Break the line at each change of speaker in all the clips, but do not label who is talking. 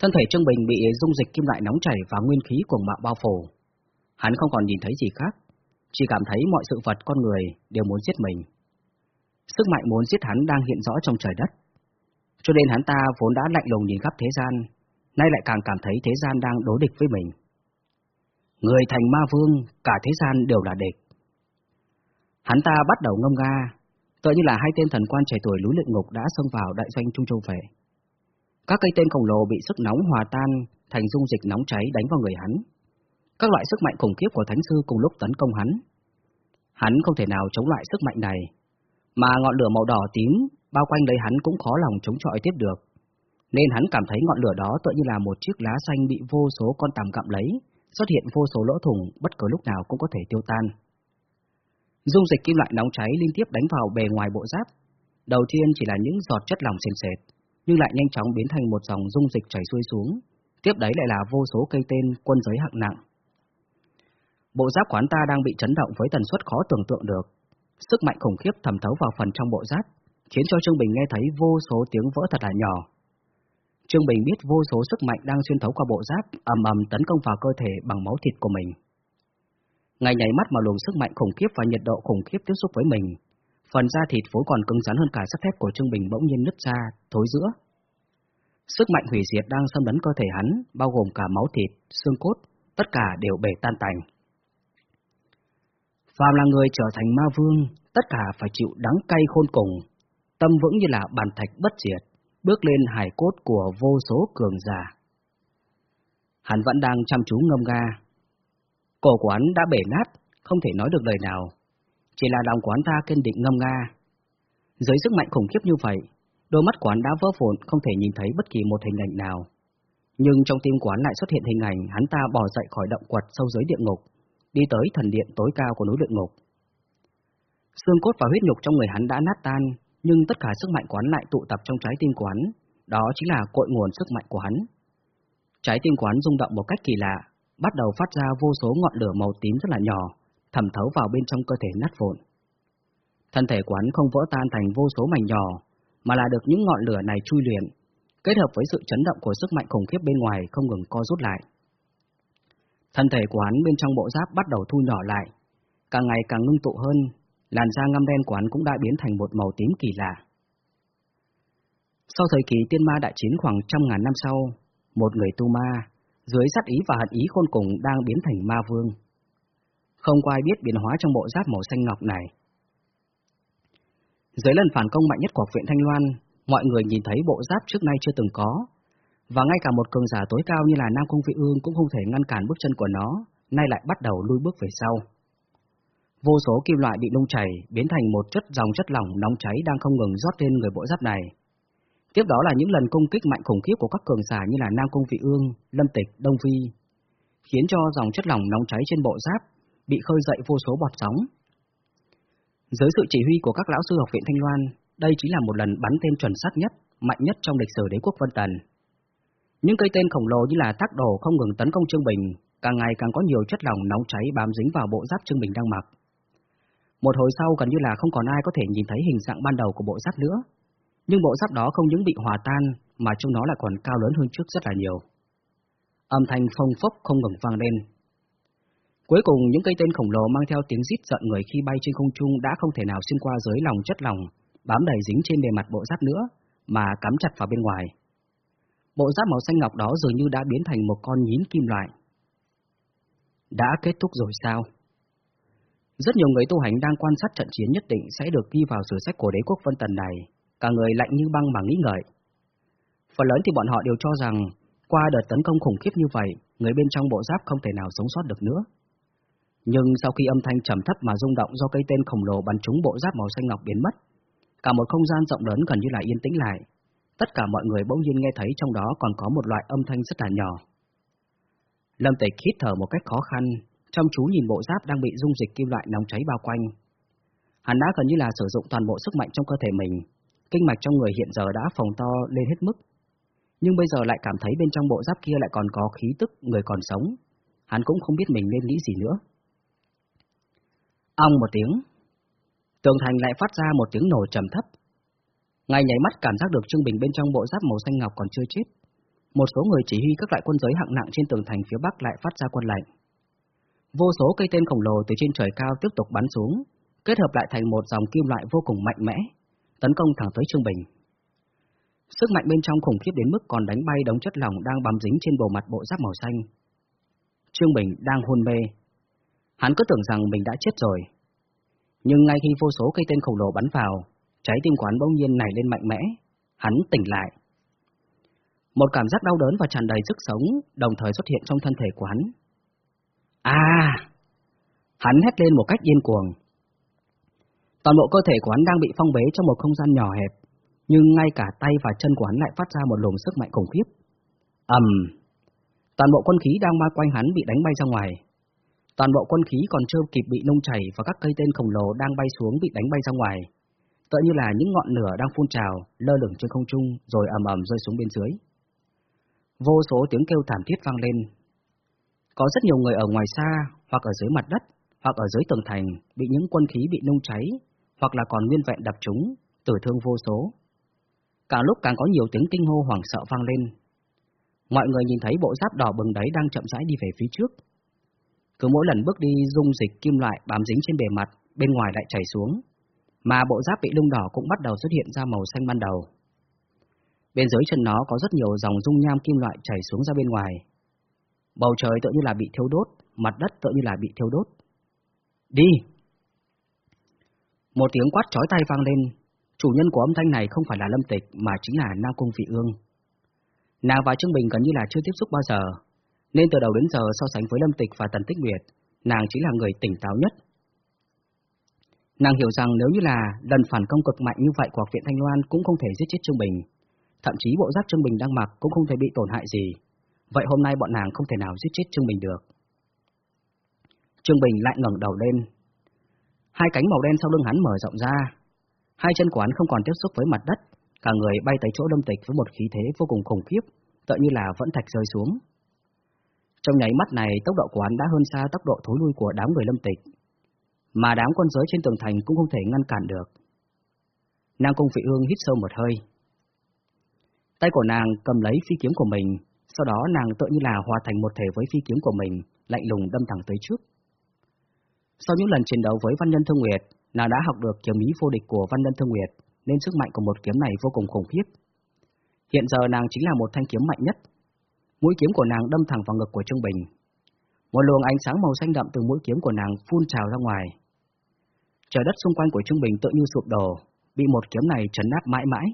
Thân thể Trương Bình bị dung dịch kim loại nóng chảy và nguyên khí cuồng bạo bao phủ. Hắn không còn nhìn thấy gì khác, chỉ cảm thấy mọi sự vật con người đều muốn giết mình. Sức mạnh muốn giết hắn đang hiện rõ trong trời đất. Cho nên hắn ta vốn đã lạnh lùng nhìn khắp thế gian, nay lại càng cảm thấy thế gian đang đối địch với mình. Người thành ma vương, cả thế gian đều là địch. Hắn ta bắt đầu ngâm ga, tựa như là hai tên thần quan trẻ tuổi núi luyện ngục đã xông vào đại doanh Trung Châu về. Các cây tên khổng lồ bị sức nóng hòa tan thành dung dịch nóng cháy đánh vào người hắn. Các loại sức mạnh khủng khiếp của Thánh Sư cùng lúc tấn công hắn. Hắn không thể nào chống lại sức mạnh này, mà ngọn lửa màu đỏ tím bao quanh lấy hắn cũng khó lòng chống chọi tiếp được. Nên hắn cảm thấy ngọn lửa đó tựa như là một chiếc lá xanh bị vô số con tằm gặm lấy, xuất hiện vô số lỗ thủng bất cứ lúc nào cũng có thể tiêu tan. Dung dịch kim loại nóng cháy liên tiếp đánh vào bề ngoài bộ giáp. Đầu tiên chỉ là những giọt chất lỏng sền sệt, nhưng lại nhanh chóng biến thành một dòng dung dịch chảy xuôi xuống. Tiếp đấy lại là vô số cây tên quân giới hạng nặng. Bộ giáp quán ta đang bị chấn động với tần suất khó tưởng tượng được. Sức mạnh khủng khiếp thẩm thấu vào phần trong bộ giáp, khiến cho Trương Bình nghe thấy vô số tiếng vỡ thật là nhỏ. Trương Bình biết vô số sức mạnh đang xuyên thấu qua bộ giáp, ầm ầm tấn công vào cơ thể bằng máu thịt của mình. Ngay nhảy mắt mà luồng sức mạnh khủng khiếp và nhiệt độ khủng khiếp tiếp xúc với mình, phần da thịt vốn còn cứng rắn hơn cả sắt thép của Trương Bình bỗng nhiên nứt ra, thối giữa. Sức mạnh hủy diệt đang xâm lấn cơ thể hắn, bao gồm cả máu thịt, xương cốt, tất cả đều bể tan tành. Phàm là người trở thành ma vương, tất cả phải chịu đắng cay khôn cùng, tâm vững như là bàn thạch bất diệt, bước lên hải cốt của vô số cường giả. Hắn vẫn đang chăm chú ngâm ga. Cổ của hắn đã bể nát, không thể nói được lời nào. Chỉ là lòng của hắn ta kiên định ngâm nga Dưới sức mạnh khủng khiếp như vậy, đôi mắt của hắn đã vỡ vụn không thể nhìn thấy bất kỳ một hình ảnh nào. Nhưng trong tim của hắn lại xuất hiện hình ảnh hắn ta bò dậy khỏi động quật sâu dưới địa ngục, đi tới thần điện tối cao của núi luyện ngục. Xương cốt và huyết nhục trong người hắn đã nát tan, nhưng tất cả sức mạnh của hắn lại tụ tập trong trái tim của hắn, đó chính là cội nguồn sức mạnh của hắn. Trái tim của hắn rung động một cách kỳ lạ, bắt đầu phát ra vô số ngọn lửa màu tím rất là nhỏ, thẩm thấu vào bên trong cơ thể nát vụn. Thân thể quán không vỡ tan thành vô số mảnh nhỏ, mà là được những ngọn lửa này chui luyện, kết hợp với sự chấn động của sức mạnh khủng khiếp bên ngoài không ngừng co rút lại. Thân thể của hắn bên trong bộ giáp bắt đầu thu nhỏ lại, càng ngày càng ngưng tụ hơn, làn da ngăm đen của hắn cũng đã biến thành một màu tím kỳ lạ. Sau thời kỳ tiên ma đại chiến khoảng trăm ngàn năm sau, một người tu ma, dưới sát ý và hận ý khôn cùng đang biến thành ma vương. Không có ai biết biến hóa trong bộ giáp màu xanh ngọc này. Dưới lần phản công mạnh nhất của viện Thanh Loan, mọi người nhìn thấy bộ giáp trước nay chưa từng có, và ngay cả một cường giả tối cao như là Nam Cung Vị Ương cũng không thể ngăn cản bước chân của nó, nay lại bắt đầu lui bước về sau. Vô số kim loại bị nung chảy, biến thành một chất dòng chất lỏng nóng cháy đang không ngừng rót lên người bộ giáp này. Tiếp đó là những lần công kích mạnh khủng khiếp của các cường giả như là Nam Cung Vị Ương, Lâm Tịch, Đông Vi, khiến cho dòng chất lỏng nóng cháy trên bộ giáp bị khơi dậy vô số bọt sóng. Dưới sự chỉ huy của các lão sư học viện Thanh Loan, đây chính là một lần bắn tên chuẩn xác nhất, mạnh nhất trong lịch sử đế quốc Vân Tần. Những cây tên khổng lồ như là tác đồ không ngừng tấn công Trương Bình, càng ngày càng có nhiều chất lỏng nóng cháy bám dính vào bộ giáp Trương Bình đang mặc. Một hồi sau gần như là không còn ai có thể nhìn thấy hình dạng ban đầu của bộ giáp nữa, nhưng bộ giáp đó không những bị hòa tan mà trong nó lại còn cao lớn hơn trước rất là nhiều. Âm thanh phông phốc không ngừng vang lên. Cuối cùng những cây tên khổng lồ mang theo tiếng rít giận người khi bay trên không trung đã không thể nào xuyên qua dưới lòng chất lỏng, bám đầy dính trên bề mặt bộ giáp nữa, mà cắm chặt vào bên ngoài. Bộ giáp màu xanh ngọc đó dường như đã biến thành một con nhím kim loại. Đã kết thúc rồi sao? Rất nhiều người tu hành đang quan sát trận chiến nhất định sẽ được ghi vào sử sách của đế quốc Vân Tần này, cả người lạnh như băng mà nghĩ ngợi. Phần lớn thì bọn họ đều cho rằng, qua đợt tấn công khủng khiếp như vậy, người bên trong bộ giáp không thể nào sống sót được nữa. Nhưng sau khi âm thanh trầm thấp mà rung động do cây tên khổng lồ bắn trúng bộ giáp màu xanh ngọc biến mất, cả một không gian rộng lớn gần như là yên tĩnh lại. Tất cả mọi người bỗng nhiên nghe thấy trong đó còn có một loại âm thanh rất là nhỏ. Lâm Tịch hít thở một cách khó khăn, chăm chú nhìn bộ giáp đang bị dung dịch kim loại nóng cháy bao quanh. Hắn đã gần như là sử dụng toàn bộ sức mạnh trong cơ thể mình, kinh mạch trong người hiện giờ đã phồng to lên hết mức. Nhưng bây giờ lại cảm thấy bên trong bộ giáp kia lại còn có khí tức người còn sống, hắn cũng không biết mình nên nghĩ gì nữa. Ong một tiếng, tường thành lại phát ra một tiếng nổ trầm thấp. Ngay nhảy mắt cảm giác được Trương Bình bên trong bộ giáp màu xanh ngọc còn chưa chết. một số người chỉ huy các loại quân giới hạng nặng trên tường thành phía bắc lại phát ra quân lệnh. Vô số cây tên khổng lồ từ trên trời cao tiếp tục bắn xuống, kết hợp lại thành một dòng kim loại vô cùng mạnh mẽ, tấn công thẳng tới Trương Bình. Sức mạnh bên trong khủng khiếp đến mức còn đánh bay đống chất lỏng đang bám dính trên bộ mặt bộ giáp màu xanh. Trương Bình đang hôn mê. Hắn cứ tưởng rằng mình đã chết rồi. Nhưng ngay khi vô số cây tên khổng lồ bắn vào, trái tim quán bỗng nhiên nảy lên mạnh mẽ, hắn tỉnh lại. Một cảm giác đau đớn và tràn đầy sức sống đồng thời xuất hiện trong thân thể của hắn. À! Hắn hét lên một cách điên cuồng. Toàn bộ cơ thể của hắn đang bị phong bế trong một không gian nhỏ hẹp, nhưng ngay cả tay và chân của hắn lại phát ra một luồng sức mạnh khủng khiếp. ầm, Toàn bộ quân khí đang bao quanh hắn bị đánh bay ra ngoài. Toàn bộ quân khí còn chưa kịp bị nung chảy và các cây tên khổng lồ đang bay xuống bị đánh bay ra ngoài. Tựa như là những ngọn lửa đang phun trào, lơ lửng trên không trung rồi ầm ầm rơi xuống bên dưới. Vô số tiếng kêu thảm thiết vang lên. Có rất nhiều người ở ngoài xa, hoặc ở dưới mặt đất, hoặc ở dưới tường thành, bị những quân khí bị nung cháy, hoặc là còn nguyên vẹn đập chúng, tử thương vô số. Càng lúc càng có nhiều tiếng kinh hô hoảng sợ vang lên. Mọi người nhìn thấy bộ giáp đỏ bừng đấy đang chậm rãi đi về phía trước. Cứ mỗi lần bước đi dung dịch kim loại bám dính trên bề mặt, bên ngoài lại chảy xuống, mà bộ giáp bị lung đỏ cũng bắt đầu xuất hiện ra màu xanh ban đầu. Bên dưới chân nó có rất nhiều dòng dung nham kim loại chảy xuống ra bên ngoài. Bầu trời tựa như là bị thiêu đốt, mặt đất tựa như là bị thiêu đốt. Đi! Một tiếng quát chói tay vang lên, chủ nhân của âm thanh này không phải là Lâm Tịch mà chính là Nam Cung Vị Ương. Nàng và Trương Bình gần như là chưa tiếp xúc bao giờ, nên từ đầu đến giờ so sánh với Lâm Tịch và Tần Tích Nguyệt, nàng chính là người tỉnh táo nhất. Nàng hiểu rằng nếu như là lần phản công cực mạnh như vậy của Học viện Thanh Loan cũng không thể giết chết Trương Bình, thậm chí bộ giáp Trương Bình đang mặc cũng không thể bị tổn hại gì, vậy hôm nay bọn nàng không thể nào giết chết Trương Bình được. Trương Bình lại ngẩng đầu lên. Hai cánh màu đen sau lưng hắn mở rộng ra. Hai chân của hắn không còn tiếp xúc với mặt đất, cả người bay tới chỗ Lâm Tịch với một khí thế vô cùng khủng khiếp, tựa như là vẫn thạch rơi xuống. Trong nháy mắt này, tốc độ của hắn đã hơn xa tốc độ thối lui của đám người Lâm Tịch, mà đám quân giới trên tường thành cũng không thể ngăn cản được. Nàng Cung Vị Ương hít sâu một hơi. Tay của nàng cầm lấy phi kiếm của mình, sau đó nàng tự như là hòa thành một thể với phi kiếm của mình, lạnh lùng đâm thẳng tới trước. Sau những lần chiến đấu với Văn Nhân Thương Nguyệt, nàng đã học được kiếm ý vô địch của Văn Nhân Thương Nguyệt, nên sức mạnh của một kiếm này vô cùng khủng khiếp. Hiện giờ nàng chính là một thanh kiếm mạnh nhất. Mũi kiếm của nàng đâm thẳng vào ngực của Trương Bình. Một luồng ánh sáng màu xanh đậm từ mũi kiếm của nàng phun trào ra ngoài. Trời đất xung quanh của Trương Bình tự như sụp đổ, bị một kiếm này chấn áp mãi mãi.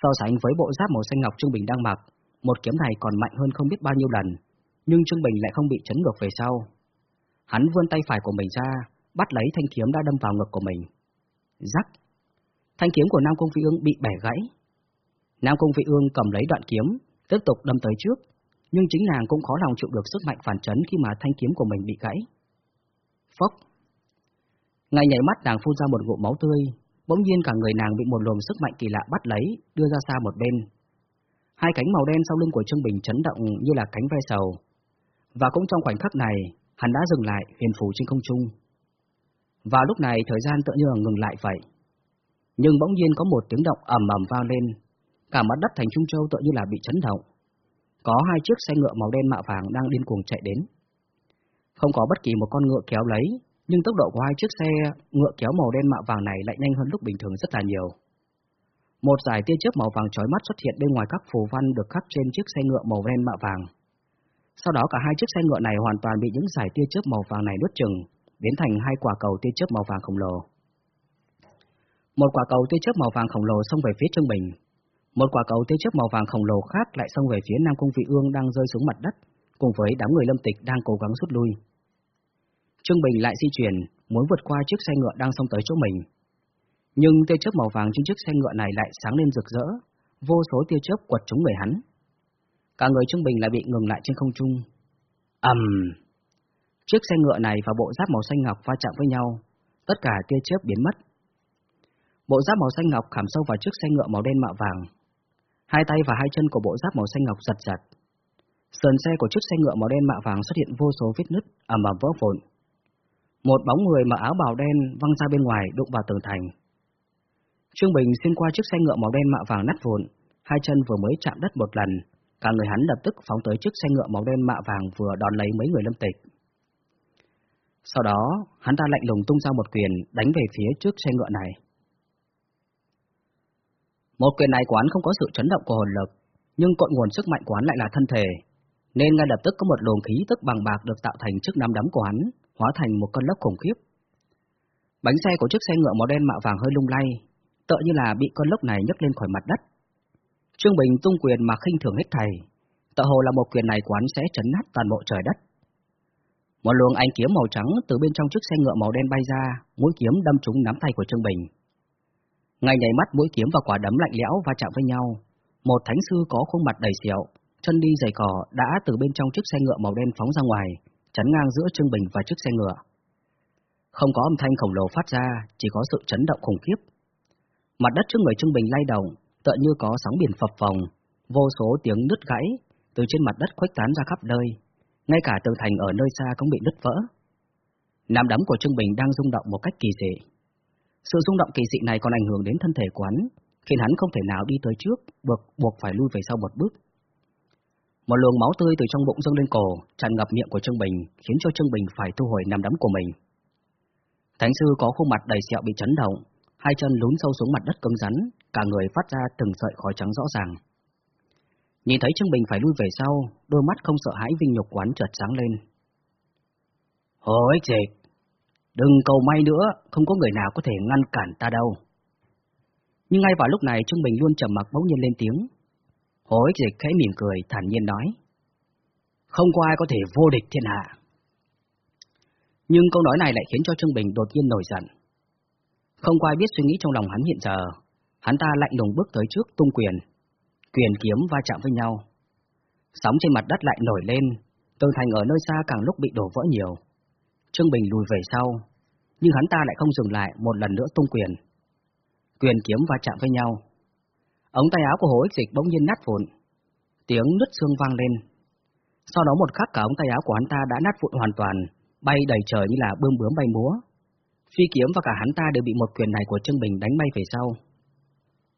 So sánh với bộ giáp màu xanh ngọc Trương Bình đang mặc, một kiếm này còn mạnh hơn không biết bao nhiêu lần, nhưng Trương Bình lại không bị chấn ngược về sau. Hắn vươn tay phải của mình ra, bắt lấy thanh kiếm đã đâm vào ngực của mình. Rắc! Thanh kiếm của Nam Công Phi Ương bị bẻ gãy. Nam Công Phi Ương cầm lấy đoạn kiếm, tiếp tục đâm tới trước, nhưng chính nàng cũng khó lòng chịu được sức mạnh phản chấn khi mà thanh kiếm của mình bị gãy. Phốc! Ngay nhảy mắt nàng phun ra một ngụm máu tươi, bỗng nhiên cả người nàng bị một luồng sức mạnh kỳ lạ bắt lấy, đưa ra xa một bên. Hai cánh màu đen sau lưng của Trương Bình chấn động như là cánh ve sầu. Và cũng trong khoảnh khắc này, hắn đã dừng lại huyền phù trên không trung. Và lúc này thời gian tự như là ngừng lại vậy. Nhưng bỗng nhiên có một tiếng động ầm ầm vang lên, cả mặt đất thành Trung Châu tự như là bị chấn động. Có hai chiếc xe ngựa màu đen mạ vàng đang điên cuồng chạy đến. Không có bất kỳ một con ngựa kéo lấy, nhưng tốc độ của hai chiếc xe ngựa kéo màu đen mạ vàng này lại nhanh hơn lúc bình thường rất là nhiều. Một dải tia chớp màu vàng chói mắt xuất hiện bên ngoài các phù văn được khắc trên chiếc xe ngựa màu đen mạ vàng. Sau đó cả hai chiếc xe ngựa này hoàn toàn bị những dải tia chớp màu vàng này nuốt chừng, biến thành hai quả cầu tia chớp màu vàng khổng lồ. Một quả cầu tia chớp màu vàng khổng lồ xông về phía Trương Bình. Một quả cầu tia chớp màu vàng khổng lồ khác lại xông về phía Nam Cung Vị Ương đang rơi xuống mặt đất, cùng với đám người lâm tịch đang cố gắng rút lui. Trương Bình lại di chuyển, muốn vượt qua chiếc xe ngựa đang xông tới chỗ mình. Nhưng tia chớp màu vàng trên chiếc xe ngựa này lại sáng lên rực rỡ, vô số tia chớp quật trúng người hắn. Cả người Trương Bình lại bị ngừng lại trên không trung. ầm, um. Chiếc xe ngựa này và bộ giáp màu xanh ngọc va chạm với nhau, tất cả tia chớp biến mất. Bộ giáp màu xanh ngọc khảm sâu vào chiếc xe ngựa màu đen mạ vàng. Hai tay và hai chân của bộ giáp màu xanh ngọc giật giật. Sườn xe của chiếc xe ngựa màu đen mạ vàng xuất hiện vô số vết nứt, ẩm ẩm vỡ vụn. Một bóng người mặc áo bào đen văng ra bên ngoài đụng vào tường thành. Trương Bình xuyên qua chiếc xe ngựa màu đen mạ vàng nát vụn, hai chân vừa mới chạm đất một lần, cả người hắn lập tức phóng tới chiếc xe ngựa màu đen mạ vàng vừa đón lấy mấy người lâm tịch. Sau đó, hắn ta lạnh lùng tung ra một quyền đánh về phía trước xe ngựa này. Một quyền này quán không có sự chấn động của hồn lực, nhưng cội nguồn sức mạnh quán lại là thân thể, nên ngay lập tức có một luồng khí tức bằng bạc được tạo thành trước nắm đấm của hắn, hóa thành một cơn lốc khủng khiếp. Bánh xe của chiếc xe ngựa màu đen mạ vàng hơi lung lay, tựa như là bị cơn lốc này nhấc lên khỏi mặt đất. Trương Bình tung quyền mà khinh thường hết thầy, tựa hồ là một quyền này quán sẽ chấn nát toàn bộ trời đất. Một luồng ánh kiếm màu trắng từ bên trong chiếc xe ngựa màu đen bay ra, mũi kiếm đâm trúng nắm tay của Trương Bình. Ngay nhảy mắt mũi kiếm và quả đấm lạnh lẽo va chạm với nhau, một thánh sư có khuôn mặt đầy sẹo, chân đi giày cỏ đã từ bên trong chiếc xe ngựa màu đen phóng ra ngoài, chắn ngang giữa Trương Bình và chiếc xe ngựa. Không có âm thanh khổng lồ phát ra, chỉ có sự chấn động khủng khiếp. Mặt đất trước người Trương Bình lay động, tựa như có sóng biển phập phồng, vô số tiếng nứt gãy từ trên mặt đất khuếch tán ra khắp nơi, ngay cả tường thành ở nơi xa cũng bị nứt vỡ. Nam đấm của Trương Bình đang rung động một cách kỳ dị. Sự rung động kỳ dị này còn ảnh hưởng đến thân thể quán, khiến hắn không thể nào đi tới trước, buộc buộc phải lui về sau một bước. Một luồng máu tươi từ trong bụng dâng lên cổ, tràn ngập miệng của Trương Bình, khiến cho Trương Bình phải thu hồi nằm đấm của mình. Thánh sư có khuôn mặt đầy sẹo bị chấn động, hai chân lún sâu xuống mặt đất cứng rắn, cả người phát ra từng sợi khói trắng rõ ràng. Nhìn thấy Trương Bình phải lui về sau, đôi mắt không sợ hãi vinh nhục quán chợt sáng lên. Hối dịch, đừng cầu may nữa, không có người nào có thể ngăn cản ta đâu. Nhưng ngay vào lúc này Trương Bình luôn trầm mặc bỗng nhiên lên tiếng. Hồ ích dịch khẽ mỉm cười, thản nhiên nói. Không có ai có thể vô địch thiên hạ. Nhưng câu nói này lại khiến cho Trương Bình đột nhiên nổi giận. Không có ai biết suy nghĩ trong lòng hắn hiện giờ, hắn ta lạnh lùng bước tới trước tung quyền, quyền kiếm va chạm với nhau. Sóng trên mặt đất lại nổi lên, tường thành ở nơi xa càng lúc bị đổ vỡ nhiều. Trương Bình lùi về sau, nhưng hắn ta lại không dừng lại một lần nữa tung quyền. Quyền kiếm va chạm với nhau. Ống tay áo của Hồ Ích Dịch bỗng nhiên nát vụn, tiếng nứt xương vang lên. Sau đó một khắc cả ống tay áo của hắn ta đã nát vụn hoàn toàn, bay đầy trời như là bươm bướm bay múa. Phi kiếm và cả hắn ta đều bị một quyền này của Trương Bình đánh bay về sau.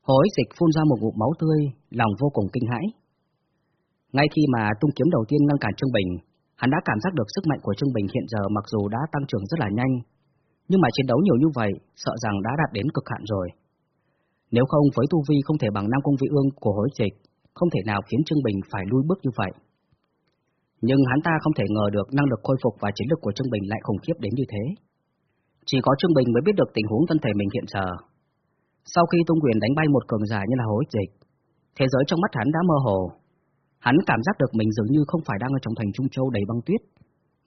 Hồ Ích Dịch phun ra một ngụm máu tươi, lòng vô cùng kinh hãi. Ngay khi mà tung kiếm đầu tiên ngăn cản Trương Bình, hắn đã cảm giác được sức mạnh của Trương Bình hiện giờ mặc dù đã tăng trưởng rất là nhanh, nhưng mà chiến đấu nhiều như vậy, sợ rằng đã đạt đến cực hạn rồi. Nếu không với tu vi không thể bằng Nam Cung Vị Ương của hối trịch, không thể nào khiến Trương Bình phải lui bước như vậy. Nhưng hắn ta không thể ngờ được năng lực khôi phục và chiến lực của Trương Bình lại khủng khiếp đến như thế. Chỉ có Trương Bình mới biết được tình huống thân thể mình hiện giờ. Sau khi tung quyền đánh bay một cường giả như là hối dịch, thế giới trong mắt hắn đã mơ hồ. Hắn cảm giác được mình dường như không phải đang ở trong thành Trung Châu đầy băng tuyết,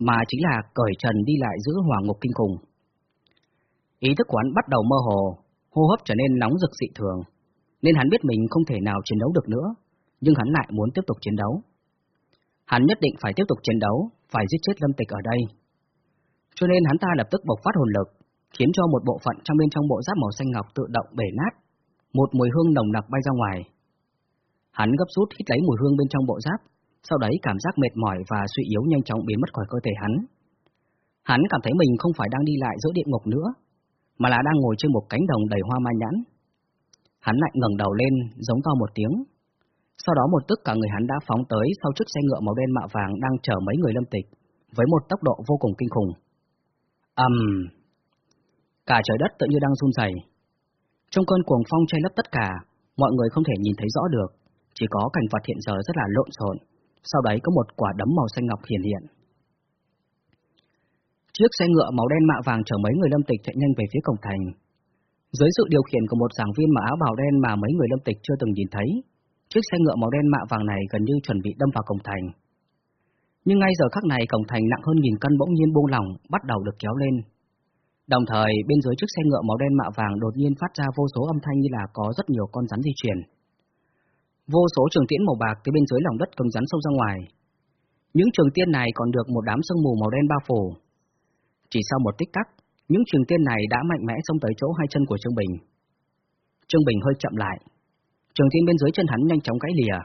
mà chính là cởi trần đi lại giữa hỏa ngục kinh khủng. Ý thức của hắn bắt đầu mơ hồ, hô hấp trở nên nóng rực dị thường, nên hắn biết mình không thể nào chiến đấu được nữa, nhưng hắn lại muốn tiếp tục chiến đấu. Hắn nhất định phải tiếp tục chiến đấu, phải giết chết Lâm Tịch ở đây. Cho nên hắn ta lập tức bộc phát hồn lực, khiến cho một bộ phận trong bên trong bộ giáp màu xanh ngọc tự động bể nát, một mùi hương nồng nặc bay ra ngoài. Hắn gấp rút hít lấy mùi hương bên trong bộ giáp, sau đấy cảm giác mệt mỏi và suy yếu nhanh chóng biến mất khỏi cơ thể hắn. Hắn cảm thấy mình không phải đang đi lại giữa địa ngục nữa, mà là đang ngồi trên một cánh đồng đầy hoa mai nhãn. Hắn lại ngẩng đầu lên, giống to một tiếng. Sau đó một tức cả người hắn đã phóng tới sau chiếc xe ngựa màu đen mạ vàng đang chở mấy người lâm tịch, với một tốc độ vô cùng kinh khủng. ầm, um, Cả trời đất tự như đang run rẩy. Trong cơn cuồng phong che lấp tất cả, mọi người không thể nhìn thấy rõ được, chỉ có cảnh vật hiện giờ rất là lộn xộn. Sau đấy có một quả đấm màu xanh ngọc hiển hiện. Chiếc xe ngựa màu đen mạ vàng chở mấy người lâm tịch chạy nhanh về phía cổng thành. Dưới sự điều khiển của một giảng viên mặc áo bào đen mà mấy người lâm tịch chưa từng nhìn thấy, chiếc xe ngựa màu đen mạ vàng này gần như chuẩn bị đâm vào cổng thành. Nhưng ngay giờ khắc này cổng thành nặng hơn nghìn cân bỗng nhiên buông lỏng, bắt đầu được kéo lên. Đồng thời, bên dưới chiếc xe ngựa màu đen mạ vàng đột nhiên phát ra vô số âm thanh như là có rất nhiều con rắn di chuyển. Vô số trường tiễn màu bạc từ bên dưới lòng đất cứng rắn sâu ra ngoài. Những trường tiên này còn được một đám sương mù màu đen bao phủ. Chỉ sau một tích tắc, những trường tiên này đã mạnh mẽ xông tới chỗ hai chân của Trương Bình. Trương Bình hơi chậm lại. Trường tiên bên dưới chân hắn nhanh chóng gãy lìa.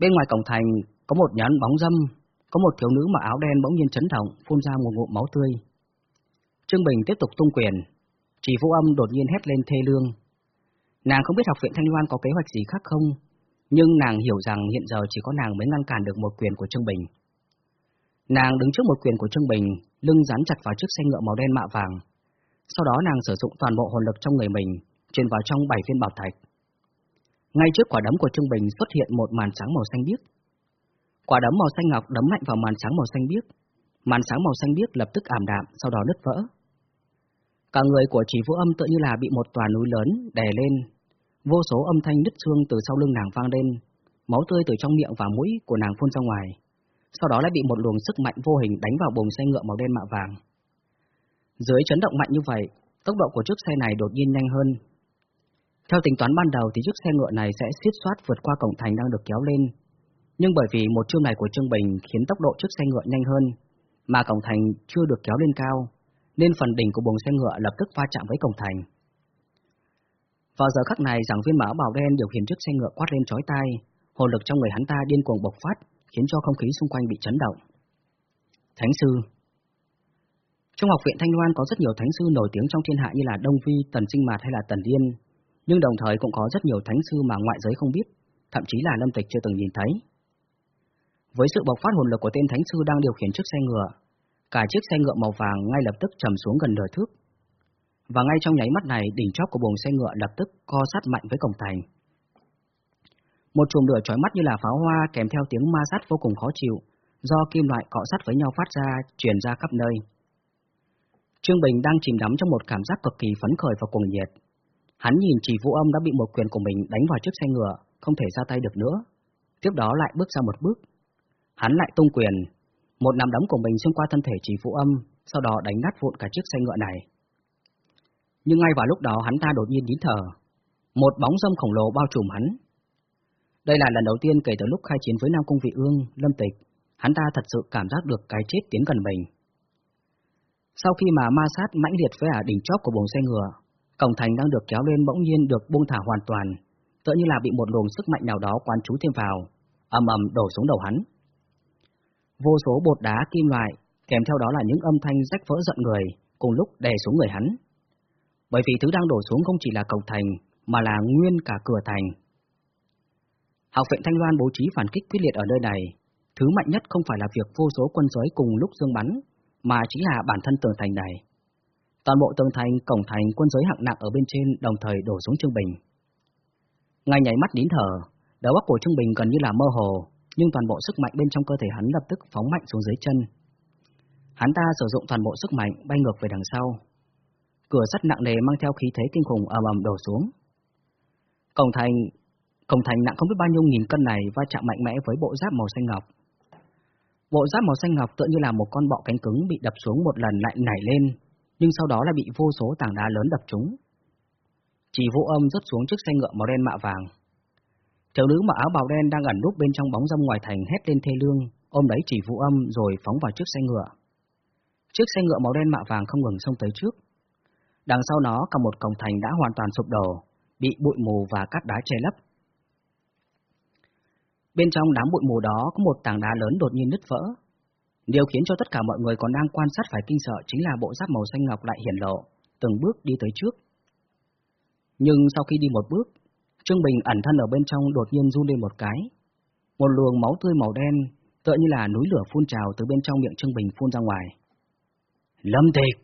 Bên ngoài cổng thành có một nhắn bóng dâm, có một thiếu nữ mặc áo đen bỗng nhiên chấn động, phun ra một ngụm máu tươi. Trương Bình tiếp tục tung quyền, chỉ vũ âm đột nhiên hét lên thê lương. Nàng không biết học viện Thanh Loan có kế hoạch gì khác không, Nhưng nàng hiểu rằng hiện giờ chỉ có nàng mới ngăn cản được một quyền của Trương Bình. Nàng đứng trước một quyền của Trương Bình, lưng dán chặt vào chiếc xe ngựa màu đen mạ vàng. Sau đó nàng sử dụng toàn bộ hồn lực trong người mình, truyền vào trong bảy viên bảo thạch. Ngay trước quả đấm của Trương Bình xuất hiện một màn sáng màu xanh biếc. Quả đấm màu xanh ngọc đấm mạnh vào màn sáng màu xanh biếc. Màn sáng màu xanh biếc lập tức ảm đạm, sau đó nứt vỡ. Cả người của chỉ vũ âm tự như là bị một tòa núi lớn đè lên. Vô số âm thanh nứt xương từ sau lưng nàng vang lên, máu tươi từ trong miệng và mũi của nàng phun ra ngoài. Sau đó lại bị một luồng sức mạnh vô hình đánh vào bồng xe ngựa màu đen mạ vàng. Dưới chấn động mạnh như vậy, tốc độ của chiếc xe này đột nhiên nhanh hơn, theo tính toán ban đầu thì chiếc xe ngựa này sẽ xiết xoát vượt qua cổng thành đang được kéo lên. Nhưng bởi vì một chương này của Trương Bình khiến tốc độ chiếc xe ngựa nhanh hơn, mà cổng thành chưa được kéo lên cao, nên phần đỉnh của buồng xe ngựa lập tức va chạm với cổng thành. Vào giờ khắc này, giảng viên mã bảo đen điều khiển chiếc xe ngựa quát lên chói tai, hồn lực trong người hắn ta điên cuồng bộc phát, khiến cho không khí xung quanh bị chấn động. Thánh sư Trong học viện Thanh Loan có rất nhiều thánh sư nổi tiếng trong thiên hạ như là Đông Vi, Tần Sinh Mạt hay là Tần Điên, nhưng đồng thời cũng có rất nhiều thánh sư mà ngoại giới không biết, thậm chí là Lâm Tịch chưa từng nhìn thấy. Với sự bộc phát hồn lực của tên thánh sư đang điều khiển chiếc xe ngựa, cả chiếc xe ngựa màu vàng ngay lập tức trầm xuống gần nửa thước. Và ngay trong nháy mắt này, đỉnh chóp của buồng xe ngựa lập tức co sát mạnh với cổng thành. Một chùm lửa chói mắt như là pháo hoa kèm theo tiếng ma sát vô cùng khó chịu, do kim loại cọ sát với nhau phát ra, truyền ra khắp nơi. Trương Bình đang chìm đắm trong một cảm giác cực kỳ phấn khởi và cuồng nhiệt. Hắn nhìn chỉ vũ âm đã bị một quyền của mình đánh vào chiếc xe ngựa, không thể ra tay được nữa. Tiếp đó lại bước ra một bước. Hắn lại tung quyền, một nắm đấm của mình xuyên qua thân thể chỉ vũ âm, sau đó đánh nát vụn cả chiếc xe ngựa này. Nhưng ngay vào lúc đó hắn ta đột nhiên nín thở. Một bóng dâm khổng lồ bao trùm hắn. Đây là lần đầu tiên kể từ lúc khai chiến với Nam Cung Vị Ương, Lâm Tịch, hắn ta thật sự cảm giác được cái chết tiến gần mình. Sau khi mà ma sát mãnh liệt với ả đỉnh chóp của buồng xe ngựa, Cổng thành đang được kéo lên bỗng nhiên được buông thả hoàn toàn, tựa như là bị một luồng sức mạnh nào đó quán trú thêm vào, ầm ầm đổ xuống đầu hắn. Vô số bột đá kim loại, kèm theo đó là những âm thanh rách vỡ giận người, cùng lúc đè xuống người hắn. Bởi vì thứ đang đổ xuống không chỉ là cổng thành, mà là nguyên cả cửa thành. Học viện Thanh Loan bố trí phản kích quyết liệt ở nơi này, thứ mạnh nhất không phải là việc vô số quân giới cùng lúc dương bắn, mà chính là bản thân tường thành này. Toàn bộ tường thành, cổng thành, quân giới hạng nặng ở bên trên đồng thời đổ xuống Trương Bình. Ngay nháy mắt nín thở, đầu óc của Trương Bình gần như là mơ hồ, nhưng toàn bộ sức mạnh bên trong cơ thể hắn lập tức phóng mạnh xuống dưới chân. Hắn ta sử dụng toàn bộ sức mạnh bay ngược về đằng sau. Cửa sắt nặng nề mang theo khí thế kinh khủng ầm ầm đổ xuống. Cổng thành, cổng thành nặng không biết bao nhiêu nghìn cân này va chạm mạnh mẽ với bộ giáp màu xanh ngọc. Bộ giáp màu xanh ngọc tựa như là một con bọ cánh cứng bị đập xuống một lần lại nảy lên, nhưng sau đó lại bị vô số tảng đá lớn đập trúng. Chỉ vũ âm rớt xuống chiếc xe ngựa màu đen mạ vàng. Thiếu nữ mặc áo bào đen đang ẩn núp bên trong bóng râm ngoài thành hét lên thê lương, ôm lấy chỉ vũ âm rồi phóng vào chiếc xe ngựa. Chiếc xe ngựa màu đen mạ vàng không ngừng xông tới trước. Đằng sau nó cả một cổng thành đã hoàn toàn sụp đổ, bị bụi mù và cát đá che lấp. Bên trong đám bụi mù đó có một tảng đá lớn đột nhiên nứt vỡ, Điều khiến cho tất cả mọi người còn đang quan sát phải kinh sợ chính là bộ giáp màu xanh ngọc lại hiển lộ, từng bước đi tới trước. Nhưng sau khi đi một bước, Trương Bình ẩn thân ở bên trong đột nhiên run lên một cái. Một luồng máu tươi màu đen, tựa như là núi lửa phun trào từ bên trong miệng Trương Bình phun ra ngoài. Lâm tịch!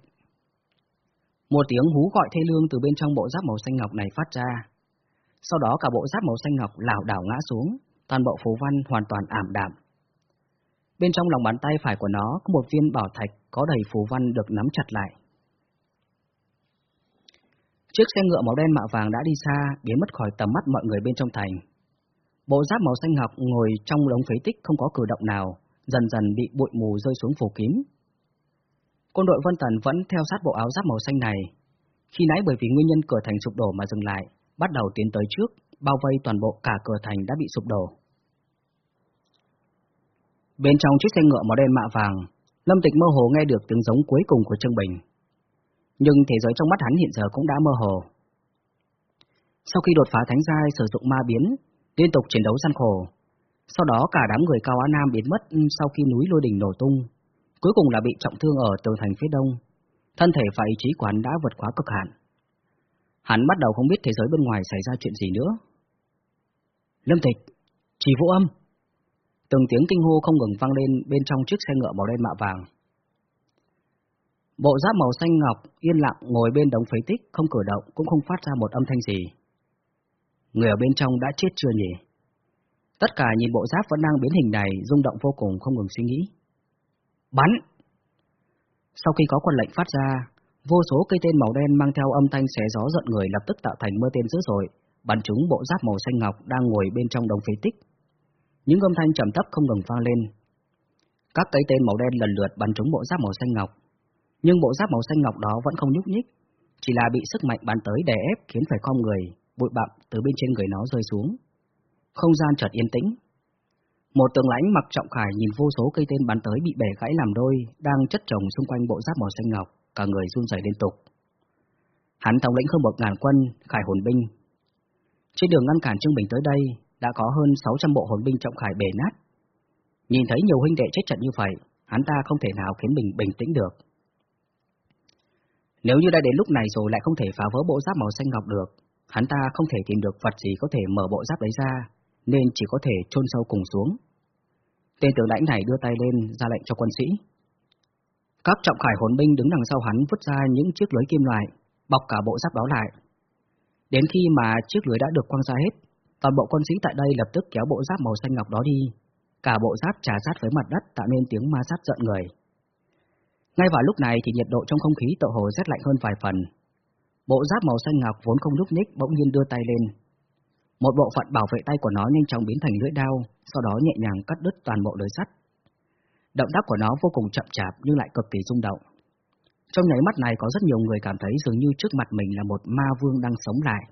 Một tiếng hú gọi thê lương từ bên trong bộ giáp màu xanh ngọc này phát ra. Sau đó cả bộ giáp màu xanh ngọc lảo đảo ngã xuống, toàn bộ phù văn hoàn toàn ảm đạm, Bên trong lòng bàn tay phải của nó có một viên bảo thạch có đầy phù văn được nắm chặt lại. Chiếc xe ngựa màu đen mạ vàng đã đi xa, biến mất khỏi tầm mắt mọi người bên trong thành. Bộ giáp màu xanh ngọc ngồi trong đống phế tích không có cử động nào, dần dần bị bụi mù rơi xuống phủ kín. Quân đội Vân Tần vẫn theo sát bộ áo giáp màu xanh này. Khi nãy bởi vì nguyên nhân cửa thành sụp đổ mà dừng lại, bắt đầu tiến tới trước, bao vây toàn bộ cả cửa thành đã bị sụp đổ. Bên trong chiếc xe ngựa màu đen mạ vàng, Lâm Tịch mơ hồ nghe được tiếng giống cuối cùng của Trương Bình. Nhưng thế giới trong mắt hắn hiện giờ cũng đã mơ hồ. Sau khi đột phá thánh giai sử dụng ma biến, liên tục chiến đấu gian khổ, sau đó cả đám người cao Á Nam biến mất sau khi núi lôi đỉnh nổ tung, cuối cùng là bị trọng thương ở tường thành phía đông, thân thể và ý chí của hắn đã vượt quá cực hạn. Hắn bắt đầu không biết thế giới bên ngoài xảy ra chuyện gì nữa. Lâm Tịch, Chỉ vũ âm! Từng tiếng kinh hô không ngừng vang lên bên trong chiếc xe ngựa màu đen mạ vàng. Bộ giáp màu xanh ngọc yên lặng ngồi bên đống phế tích, không cử động cũng không phát ra một âm thanh gì. Người ở bên trong đã chết chưa nhỉ? Tất cả nhìn bộ giáp vẫn đang biến hình này, rung động vô cùng không ngừng suy nghĩ. Bắn! Sau khi có quân lệnh phát ra, vô số cây tên màu đen mang theo âm thanh xé gió giận người lập tức tạo thành mưa tên dữ dội, bắn trúng bộ giáp màu xanh ngọc đang ngồi bên trong đống phế tích. Những âm thanh trầm thấp không ngừng vang lên. Các cây tên màu đen lần lượt bắn trúng bộ giáp màu xanh ngọc, nhưng bộ giáp màu xanh ngọc đó vẫn không nhúc nhích, chỉ là bị sức mạnh bắn tới đè ép khiến phải khom người, bụi bặm từ bên trên người nó rơi xuống. Không gian chợt yên tĩnh. Một tướng lãnh mặc trọng khải nhìn vô số cây tên bắn tới bị bẻ gãy làm đôi, đang chất chồng xung quanh bộ giáp màu xanh ngọc, cả người run rẩy liên tục. Hắn thống lĩnh hơn một ngàn quân, khải hồn binh. Trên đường ngăn cản Trương Bình tới đây, đã có hơn 600 bộ hồn binh trọng khải bể nát. Nhìn thấy nhiều huynh đệ chết trận như vậy, hắn ta không thể nào khiến mình bình tĩnh được. Nếu như đã đến lúc này rồi lại không thể phá vỡ bộ giáp màu xanh ngọc được, hắn ta không thể tìm được vật gì có thể mở bộ giáp đấy ra, nên chỉ có thể chôn sâu cùng xuống. Tên tướng lãnh này đưa tay lên ra lệnh cho quân sĩ. Các trọng khải hồn binh đứng đằng sau hắn vứt ra những chiếc lưới kim loại, bọc cả bộ giáp đó lại. Đến khi mà chiếc lưới đã được quăng ra hết, toàn bộ quân sĩ tại đây lập tức kéo bộ giáp màu xanh ngọc đó đi. Cả bộ giáp trà sát với mặt đất tạo nên tiếng ma sát giận người. Ngay vào lúc này thì nhiệt độ trong không khí tự hồ rét lạnh hơn vài phần. Bộ giáp màu xanh ngọc vốn không nhúc nhích bỗng nhiên đưa tay lên. Một bộ phận bảo vệ tay của nó nhanh chóng biến thành lưỡi đao, sau đó nhẹ nhàng cắt đứt toàn bộ lưới sắt. Động tác của nó vô cùng chậm chạp nhưng lại cực kỳ rung động. Trong nháy mắt này có rất nhiều người cảm thấy dường như trước mặt mình là một ma vương đang sống lại.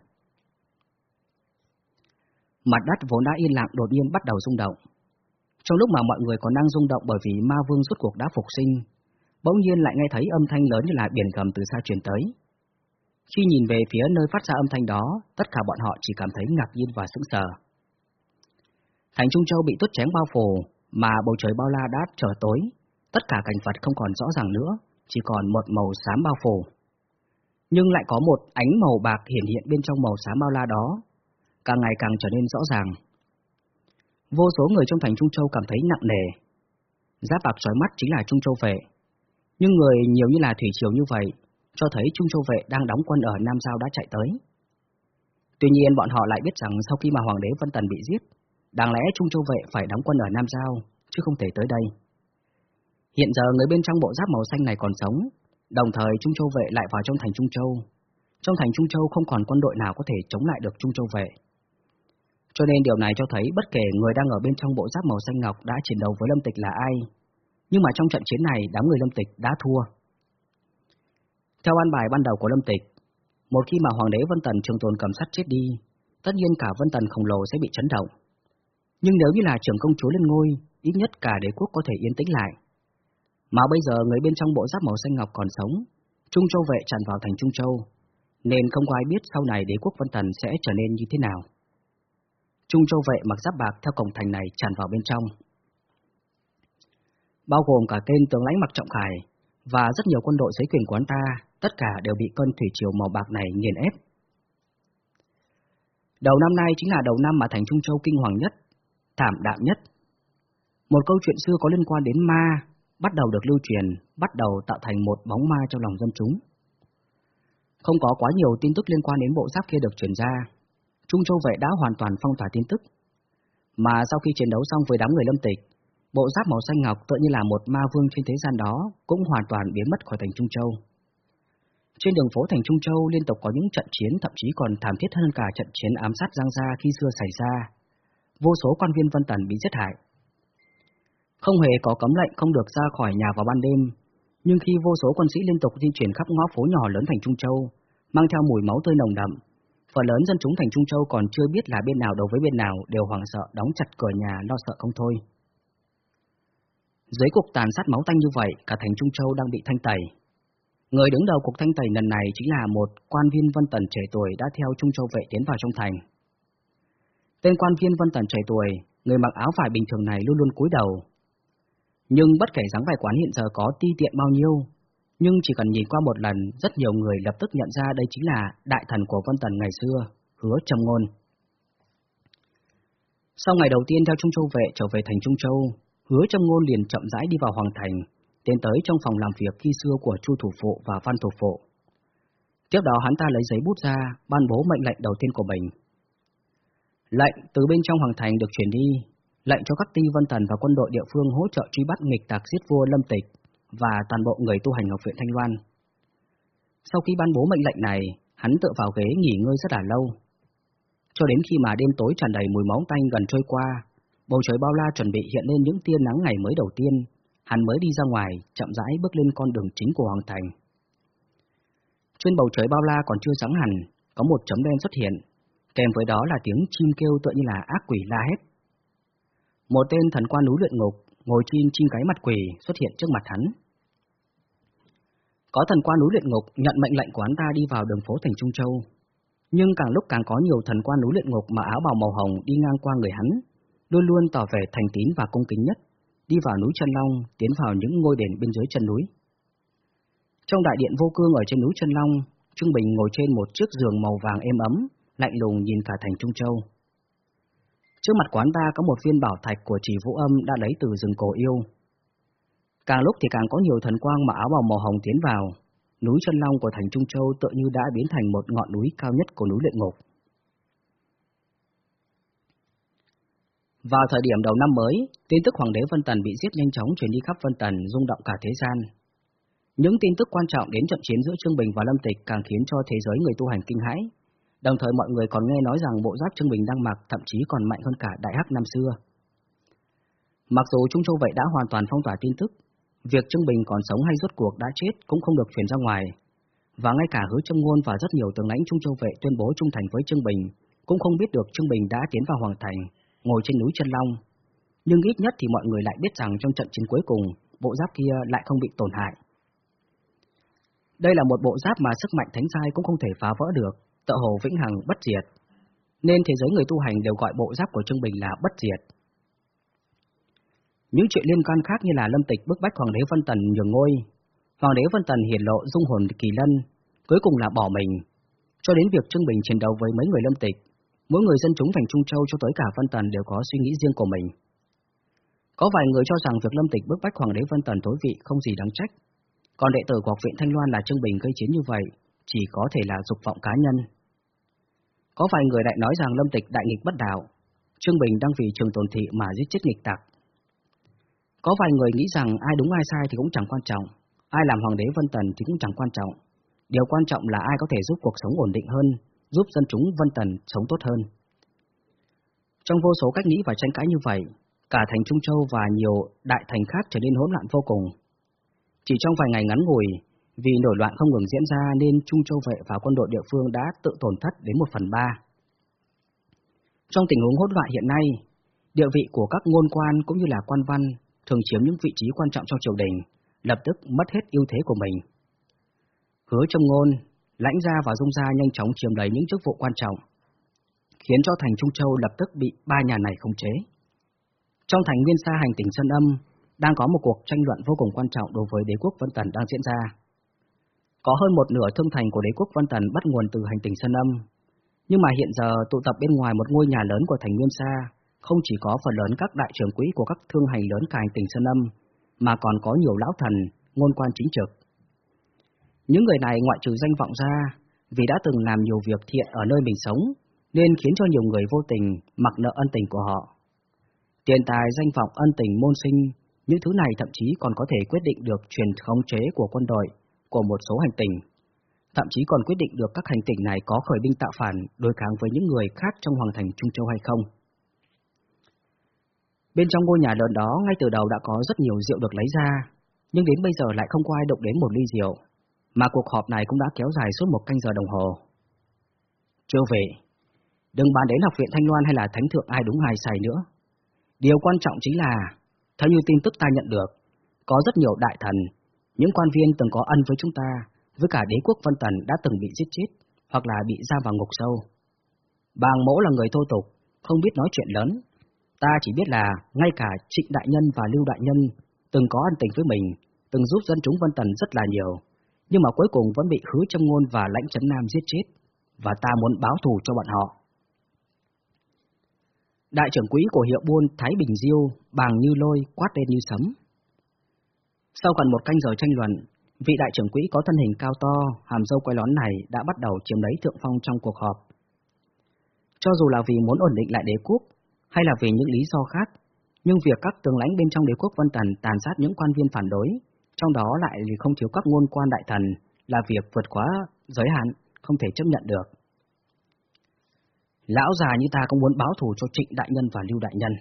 Mặt đất vốn đã yên lặng đột nhiên bắt đầu rung động. Trong lúc mà mọi người còn đang rung động bởi vì ma vương rốt cuộc đã phục sinh, bỗng nhiên lại nghe thấy âm thanh lớn như là biển gầm từ xa truyền tới. Khi nhìn về phía nơi phát ra âm thanh đó, tất cả bọn họ chỉ cảm thấy ngạc nhiên và sững sờ. Thành Trung Châu bị tuyết chém bao phủ, mà bầu trời bao la đã trở tối, tất cả cảnh vật không còn rõ ràng nữa, chỉ còn một màu xám bao phủ. Nhưng lại có một ánh màu bạc hiển hiện bên trong màu xám bao la đó, càng ngày càng trở nên rõ ràng. Vô số người trong thành Trung Châu cảm thấy nặng nề. Giáp bạc trói mắt chính là Trung Châu vệ. Nhưng người nhiều như là Thủy Triều như vậy, cho thấy Trung Châu vệ đang đóng quân ở Nam Giao đã chạy tới. Tuy nhiên bọn họ lại biết rằng sau khi mà Hoàng đế Vân Tần bị giết, đáng lẽ Trung Châu vệ phải đóng quân ở Nam Giao, chứ không thể tới đây. Hiện giờ người bên trong bộ giáp màu xanh này còn sống, đồng thời Trung Châu vệ lại vào trong thành Trung Châu. Trong thành Trung Châu không còn quân đội nào có thể chống lại được Trung Châu vệ. Cho nên điều này cho thấy bất kể người đang ở bên trong bộ giáp màu xanh ngọc đã chiến đấu với Lâm Tịch là ai, nhưng mà trong trận chiến này đám người Lâm Tịch đã thua. Theo an bài ban đầu của Lâm Tịch, một khi mà Hoàng đế Vân Tần trường tồn cầm sắt chết đi, tất nhiên cả Vân Tần khổng lồ sẽ bị chấn động. Nhưng nếu như là trưởng công chúa lên ngôi, ít nhất cả đế quốc có thể yên tĩnh lại. Mà bây giờ người bên trong bộ giáp màu xanh ngọc còn sống, Trung Châu vệ tràn vào thành Trung Châu, nên không có ai biết sau này đế quốc Vân Tần sẽ trở nên như thế nào. Trung Châu vệ mặc giáp bạc theo cổng thành này tràn vào bên trong. Bao gồm cả tên tướng lãnh mặc trọng khải và rất nhiều quân đội dưới quyền của anh ta, tất cả đều bị cơn thủy triều màu bạc này nghiền ép. Đầu năm nay chính là đầu năm mà thành Trung Châu kinh hoàng nhất, thảm đạm nhất. Một câu chuyện xưa có liên quan đến ma, bắt đầu được lưu truyền, bắt đầu tạo thành một bóng ma trong lòng dân chúng. Không có quá nhiều tin tức liên quan đến bộ giáp kia được truyền ra, Trung Châu Vệ đã hoàn toàn phong tỏa tin tức. Mà sau khi chiến đấu xong với đám người lâm tịch, bộ giáp màu xanh ngọc tựa như là một ma vương trên thế gian đó cũng hoàn toàn biến mất khỏi thành Trung Châu. Trên đường phố thành Trung Châu liên tục có những trận chiến thậm chí còn thảm thiết hơn cả trận chiến ám sát Giang Gia khi xưa xảy ra. Vô số quan viên Vân Tần bị giết hại. Không hề có cấm lệnh không được ra khỏi nhà vào ban đêm, nhưng khi vô số quân sĩ liên tục di chuyển khắp ngõ phố nhỏ lớn thành Trung Châu, mang theo mùi máu tươi nồng đậm, phần lớn dân chúng thành Trung Châu còn chưa biết là bên nào đấu với bên nào đều hoảng sợ đóng chặt cửa nhà lo sợ không thôi. Dưới cuộc tàn sát máu tanh như vậy, cả thành Trung Châu đang bị thanh tẩy. Người đứng đầu cuộc thanh tẩy lần này chính là một quan viên Vân Tần trẻ tuổi đã theo Trung Châu vệ tiến vào trong thành. Tên quan viên Vân Tần trẻ tuổi, người mặc áo vải bình thường này luôn luôn cúi đầu. Nhưng bất kể dáng vẻ quán hiện giờ có ti tiện bao nhiêu, nhưng chỉ cần nhìn qua một lần, rất nhiều người lập tức nhận ra đây chính là đại thần của Vân Tần ngày xưa, hứa trầm ngôn. Sau ngày đầu tiên theo Trung Châu vệ trở về thành Trung Châu, hứa trong ngôn liền chậm rãi đi vào Hoàng Thành, tiến tới trong phòng làm việc khi xưa của Chu Thủ Phụ và Văn Thủ Phụ. Tiếp đó hắn ta lấy giấy bút ra, ban bố mệnh lệnh đầu tiên của mình. Lệnh từ bên trong Hoàng Thành được chuyển đi, lệnh cho các ti vân thần và quân đội địa phương hỗ trợ truy bắt nghịch tặc giết vua Lâm Tịch và toàn bộ người tu hành học viện Thanh Loan. Sau khi ban bố mệnh lệnh này, hắn tựa vào ghế nghỉ ngơi rất là lâu. Cho đến khi mà đêm tối tràn đầy mùi máu tanh gần trôi qua, bầu trời bao la chuẩn bị hiện lên những tia nắng ngày mới đầu tiên, hắn mới đi ra ngoài, chậm rãi bước lên con đường chính của Hoàng Thành. Trên bầu trời bao la còn chưa sáng hẳn, có một chấm đen xuất hiện, kèm với đó là tiếng chim kêu tựa như là ác quỷ la hét. Một tên thần quan núi luyện ngục, ngồi trên chim cái mặt quỷ xuất hiện trước mặt hắn. Có thần quan núi luyện ngục nhận mệnh lệnh của hắn ta đi vào đường phố thành Trung Châu. Nhưng càng lúc càng có nhiều thần quan núi luyện ngục mà áo bào màu hồng đi ngang qua người hắn, luôn luôn tỏ vẻ thành tín và cung kính nhất, đi vào núi Trân Long, tiến vào những ngôi đền bên dưới chân núi. Trong đại điện vô cương ở trên núi Trân Long, Trương Bình ngồi trên một chiếc giường màu vàng êm ấm, lạnh lùng nhìn cả thành Trung Châu. Trước mặt quán ta có một viên bảo thạch của chỉ vũ âm đã lấy từ rừng cổ yêu. Càng lúc thì càng có nhiều thần quang mà áo bào màu hồng tiến vào, núi chân long của thành Trung Châu tựa như đã biến thành một ngọn núi cao nhất của núi luyện ngục. Vào thời điểm đầu năm mới, tin tức Hoàng đế Vân Tần bị giết nhanh chóng truyền đi khắp Vân Tần, rung động cả thế gian. Những tin tức quan trọng đến trận chiến giữa Trương Bình và Lâm Tịch càng khiến cho thế giới người tu hành kinh hãi, Đồng thời mọi người còn nghe nói rằng bộ giáp Trương Bình đang mặc thậm chí còn mạnh hơn cả Đại Hắc năm xưa. Mặc dù Trung Châu vậy đã hoàn toàn phong tỏa tin tức, việc Trương Bình còn sống hay rốt cuộc đã chết cũng không được truyền ra ngoài, và ngay cả hứa Trương Ngôn và rất nhiều tướng lãnh Trung Châu vệ tuyên bố trung thành với Trương Bình cũng không biết được Trương Bình đã tiến vào Hoàng Thành, ngồi trên núi Chân Long. Nhưng ít nhất thì mọi người lại biết rằng trong trận chiến cuối cùng, bộ giáp kia lại không bị tổn hại. Đây là một bộ giáp mà sức mạnh thánh giai cũng không thể phá vỡ được, tợ hồ vĩnh hằng bất diệt, nên thế giới người tu hành đều gọi bộ giáp của Trương Bình là bất diệt. Những chuyện liên quan khác như là lâm tịch bức bách Hoàng đế Vân Tần nhường ngôi, Hoàng đế Vân Tần hiển lộ dung hồn kỳ lân, cuối cùng là bỏ mình, cho đến việc Trương Bình chiến đấu với mấy người lâm tịch, mỗi người dân chúng thành Trung Châu cho tới cả Vân Tần đều có suy nghĩ riêng của mình. Có vài người cho rằng việc lâm tịch bức bách Hoàng đế Vân Tần tối vị không gì đáng trách, còn đệ tử của học viện Thanh Loan là Trương Bình gây chiến như vậy, chỉ có thể là dục vọng cá nhân. Có vài người lại nói rằng Lâm Tịch đại nghịch bất đạo, Trương Bình đang vì trường tồn thị mà giết chết nghịch tặc. Có vài người nghĩ rằng ai đúng ai sai thì cũng chẳng quan trọng, ai làm hoàng đế Vân Tần thì cũng chẳng quan trọng. Điều quan trọng là ai có thể giúp cuộc sống ổn định hơn, giúp dân chúng Vân Tần sống tốt hơn. Trong vô số cách nghĩ và tranh cãi như vậy, cả thành Trung Châu và nhiều đại thành khác trở nên hỗn loạn vô cùng. Chỉ trong vài ngày ngắn ngủi, vì nổi loạn không ngừng diễn ra nên Trung Châu Vệ và quân đội địa phương đã tự tổn thất đến một phần ba. Trong tình huống hỗn loạn hiện nay, địa vị của các ngôn quan cũng như là quan văn thường chiếm những vị trí quan trọng trong triều đình, lập tức mất hết ưu thế của mình. Hứa trong ngôn, lãnh gia và dung gia nhanh chóng chiếm lấy những chức vụ quan trọng, khiến cho thành Trung Châu lập tức bị ba nhà này khống chế. Trong thành Nguyên Sa hành tỉnh Sơn Âm, đang có một cuộc tranh luận vô cùng quan trọng đối với đế quốc Vân Tần đang diễn ra. Có hơn một nửa thương thành của đế quốc Vân Tần bắt nguồn từ hành Tỉnh Sơn Âm. Nhưng mà hiện giờ tụ tập bên ngoài một ngôi nhà lớn của thành Nguyên Sa, không chỉ có phần lớn các đại trưởng quỹ của các thương hành lớn cả hành Tỉnh Sơn Âm, mà còn có nhiều lão thần, ngôn quan chính trực. Những người này ngoại trừ danh vọng ra, vì đã từng làm nhiều việc thiện ở nơi mình sống, nên khiến cho nhiều người vô tình mặc nợ ân tình của họ. Tiền tài, danh vọng, ân tình, môn sinh, những thứ này thậm chí còn có thể quyết định được truyền khống chế của quân đội của một số hành tinh, thậm chí còn quyết định được các hành tinh này có khởi binh tạo phản đối kháng với những người khác trong hoàng thành Trung Châu hay không. Bên trong ngôi nhà lớn đó ngay từ đầu đã có rất nhiều rượu được lấy ra, nhưng đến bây giờ lại không có ai động đến một ly rượu, mà cuộc họp này cũng đã kéo dài suốt một canh giờ đồng hồ. Chưa về, đừng bàn đến học viện Thanh Loan hay là Thánh Thượng ai đúng ai sai nữa. Điều quan trọng chính là, theo như tin tức ta nhận được, có rất nhiều đại thần, những quan viên từng có ân với chúng ta, với cả đế quốc Vân Tần đã từng bị giết chết, hoặc là bị giam vào ngục sâu. Bàng mỗ là người thô tục, không biết nói chuyện lớn. Ta chỉ biết là ngay cả Trịnh Đại Nhân và Lưu Đại Nhân từng có ân tình với mình, từng giúp dân chúng Vân Tần rất là nhiều, nhưng mà cuối cùng vẫn bị hứa trong ngôn và lãnh chấn nam giết chết, và ta muốn báo thù cho bọn họ. Đại trưởng quỹ của hiệu buôn Thái Bình Diêu, bàng như lôi, quát lên như sấm. Sau gần một canh giờ tranh luận, vị đại trưởng quỹ có thân hình cao to, hàm dâu quay lón này đã bắt đầu chiếm lấy thượng phong trong cuộc họp. Cho dù là vì muốn ổn định lại đế quốc, hay là vì những lý do khác, nhưng việc các tướng lãnh bên trong đế quốc Vân Tần tàn sát những quan viên phản đối, trong đó lại không thiếu các ngôn quan đại thần, là việc vượt quá giới hạn, không thể chấp nhận được. Lão già như ta cũng muốn báo thù cho Trịnh Đại Nhân và Lưu Đại Nhân.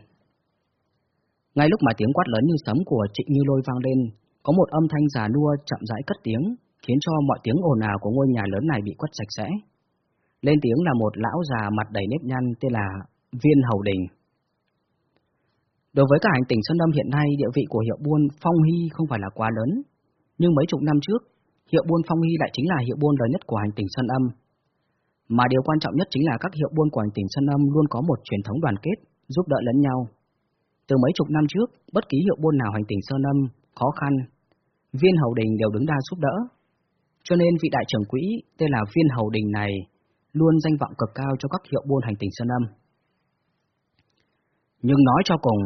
Ngay lúc mà tiếng quát lớn như sấm của Trịnh Như Lôi vang lên, có một âm thanh già nua chậm rãi cất tiếng, khiến cho mọi tiếng ồn ào của ngôi nhà lớn này bị quất sạch sẽ. Lên tiếng là một lão già mặt đầy nếp nhăn tên là Viên Hầu Đình. Đối với cả hành tỉnh Sơn Lâm hiện nay, địa vị của hiệu buôn Phong Hy không phải là quá lớn, nhưng mấy chục năm trước, hiệu buôn Phong Hy lại chính là hiệu buôn lớn nhất của hành tỉnh Sơn Âm. Mà điều quan trọng nhất chính là các hiệu buôn của hành tỉnh Sơn Âm luôn có một truyền thống đoàn kết, giúp đỡ lẫn nhau. Từ mấy chục năm trước, bất kỳ hiệu buôn nào hành tỉnh Sơn Âm khó khăn, Viên Hầu Đình đều đứng ra giúp đỡ. Cho nên vị đại trưởng quỹ tên là Viên Hầu Đình này luôn danh vọng cực cao cho các hiệu buôn hành tỉnh Sơn Âm. Nhưng nói cho cùng,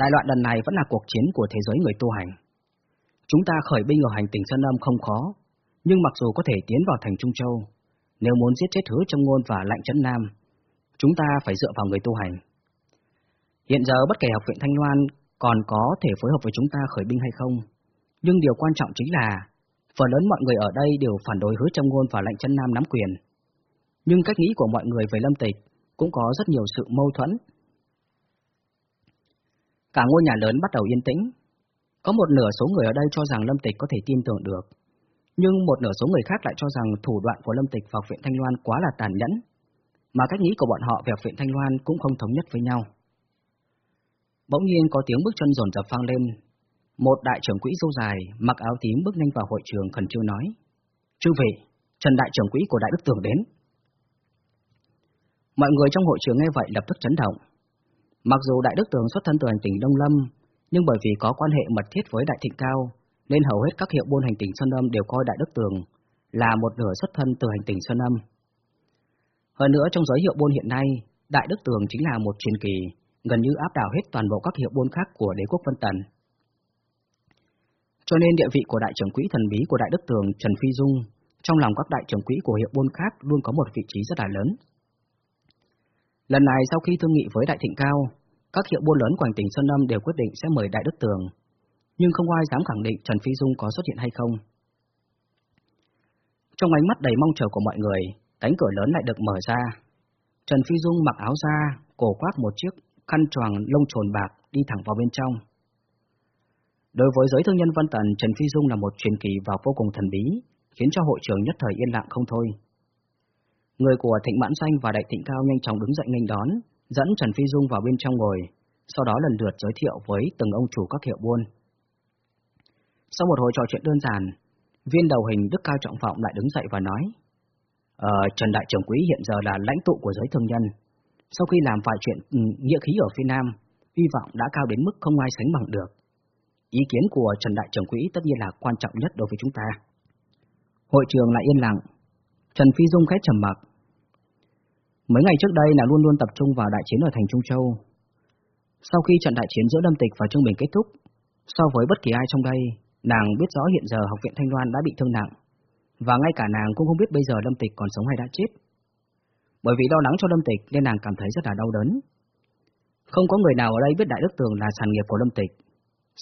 đại loạn lần này vẫn là cuộc chiến của thế giới người tu hành. Chúng ta khởi binh ở hành tỉnh Sơn Âm không khó, nhưng mặc dù có thể tiến vào thành Trung Châu, nếu muốn giết chết hứa trong ngôn và lạnh chấn Nam, chúng ta phải dựa vào người tu hành. Hiện giờ bất kể học viện Thanh Loan còn có thể phối hợp với chúng ta khởi binh hay không, nhưng điều quan trọng chính là phần lớn mọi người ở đây đều phản đối hứa trong ngôn và lạnh chân Nam nắm quyền. Nhưng cách nghĩ của mọi người về Lâm Tịch cũng có rất nhiều sự mâu thuẫn. Cả ngôi nhà lớn bắt đầu yên tĩnh. Có một nửa số người ở đây cho rằng Lâm Tịch có thể tin tưởng được, nhưng một nửa số người khác lại cho rằng thủ đoạn của Lâm Tịch vào viện Thanh Loan quá là tàn nhẫn, mà cách nghĩ của bọn họ về viện Thanh Loan cũng không thống nhất với nhau. Bỗng nhiên có tiếng bước chân rồn rập vang lên, một đại trưởng quỹ dâu dài, mặc áo tím bước nhanh vào hội trường khẩn trương nói. Chư vị, Trần đại trưởng quỹ của đại đức tường đến. Mọi người trong hội trường nghe vậy lập tức chấn động. Mặc dù đại đức tường xuất thân từ hành tỉnh Đông Lâm, nhưng bởi vì có quan hệ mật thiết với đại thịnh cao, nên hầu hết các hiệu buôn hành tỉnh Sơn Âm đều coi đại đức tường là một nửa xuất thân từ hành tỉnh Sơn Âm. Hơn nữa trong giới hiệu buôn hiện nay, đại đức tường chính là một truyền kỳ, gần như áp đảo hết toàn bộ các hiệu buôn khác của đế quốc Vân Tần. Cho nên địa vị của đại trưởng quỹ thần bí của Đại Đức Tường Trần Phi Dung trong lòng các đại trưởng quỹ của hiệu buôn khác luôn có một vị trí rất là lớn. Lần này sau khi thương nghị với Đại Thịnh Cao, các hiệu buôn lớn quanh tỉnh Sơn Lâm đều quyết định sẽ mời Đại Đức Tường, nhưng không ai dám khẳng định Trần Phi Dung có xuất hiện hay không. Trong ánh mắt đầy mong chờ của mọi người, cánh cửa lớn lại được mở ra. Trần Phi Dung mặc áo da, cổ khoác một chiếc khăn choàng lông trồn bạc đi thẳng vào bên trong. Đối với giới thương nhân Văn Tần, Trần Phi Dung là một truyền kỳ và vô cùng thần bí, khiến cho hội trường nhất thời yên lặng không thôi. Người của Thịnh Mãn Xanh và Đại Thịnh Cao nhanh chóng đứng dậy nghênh đón, dẫn Trần Phi Dung vào bên trong ngồi, sau đó lần lượt giới thiệu với từng ông chủ các hiệu buôn. Sau một hồi trò chuyện đơn giản, viên đầu hình Đức Cao Trọng Vọng lại đứng dậy và nói, Ờ, Trần Đại Trưởng Quý hiện giờ là lãnh tụ của giới thương nhân. Sau khi làm vài chuyện ừ, nghĩa khí ở phía Nam, hy vọng đã cao đến mức không ai sánh bằng được. Ý kiến của Trần Đại Trưởng Quỹ tất nhiên là quan trọng nhất đối với chúng ta. Hội trường lại yên lặng. Trần Phi Dung khẽ trầm mặc. Mấy ngày trước đây là luôn luôn tập trung vào đại chiến ở thành Trung Châu. Sau khi trận đại chiến giữa Lâm Tịch và Trương Bình kết thúc, so với bất kỳ ai trong đây, nàng biết rõ hiện giờ học viện Thanh Loan đã bị thương nặng, và ngay cả nàng cũng không biết bây giờ Lâm Tịch còn sống hay đã chết. Bởi vì lo lắng cho Lâm Tịch nên nàng cảm thấy rất là đau đớn. Không có người nào ở đây biết Đại Đức Tường là sản nghiệp của Lâm Tịch,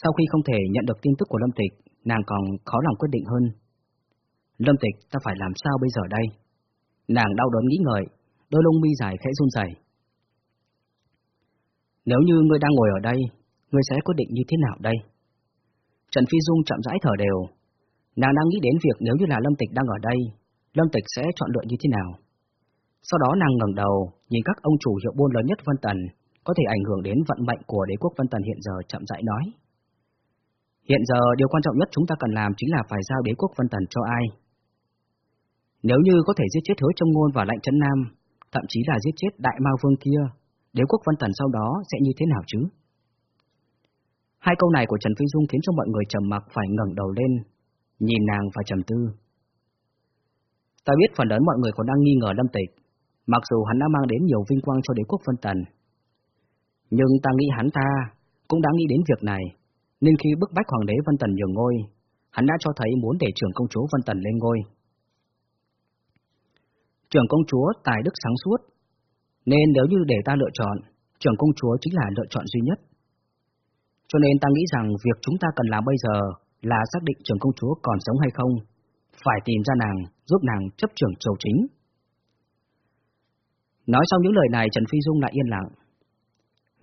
sau khi không thể nhận được tin tức của Lâm Tịch, nàng còn khó lòng quyết định hơn. Lâm Tịch, ta phải làm sao bây giờ đây? Nàng đau đớn nghĩ ngợi, đôi lông mi dài khẽ run rẩy. Nếu như ngươi đang ngồi ở đây, ngươi sẽ quyết định như thế nào đây? Trần Phi Dung chậm rãi thở đều. Nàng đang nghĩ đến việc nếu như là Lâm Tịch đang ở đây, Lâm Tịch sẽ chọn lựa như thế nào? Sau đó nàng ngẩng đầu, nhìn các ông chủ hiệu buôn lớn nhất Vân Tần, có thể ảnh hưởng đến vận mệnh của đế quốc Vân Tần hiện giờ chậm rãi nói. Hiện giờ điều quan trọng nhất chúng ta cần làm chính là phải giao đế quốc Vân Tần cho ai. Nếu như có thể giết chết hứa trong ngôn và lạnh trấn Nam, thậm chí là giết chết đại ma vương kia, đế quốc Vân Tần sau đó sẽ như thế nào chứ? Hai câu này của Trần Phi Dung khiến cho mọi người trầm mặc phải ngẩng đầu lên, nhìn nàng và trầm tư. Ta biết phần lớn mọi người còn đang nghi ngờ Lâm Tịch, mặc dù hắn đã mang đến nhiều vinh quang cho đế quốc Vân Tần. Nhưng ta nghĩ hắn ta cũng đã nghĩ đến việc này, nên khi bức bách hoàng đế Vân Tần nhường ngôi, hắn đã cho thấy muốn để trưởng công chúa Vân Tần lên ngôi. Trưởng công chúa tài đức sáng suốt, nên nếu như để ta lựa chọn, trưởng công chúa chính là lựa chọn duy nhất. Cho nên ta nghĩ rằng việc chúng ta cần làm bây giờ là xác định trưởng công chúa còn sống hay không, phải tìm ra nàng, giúp nàng chấp trưởng triều chính. Nói xong những lời này Trần Phi Dung lại yên lặng.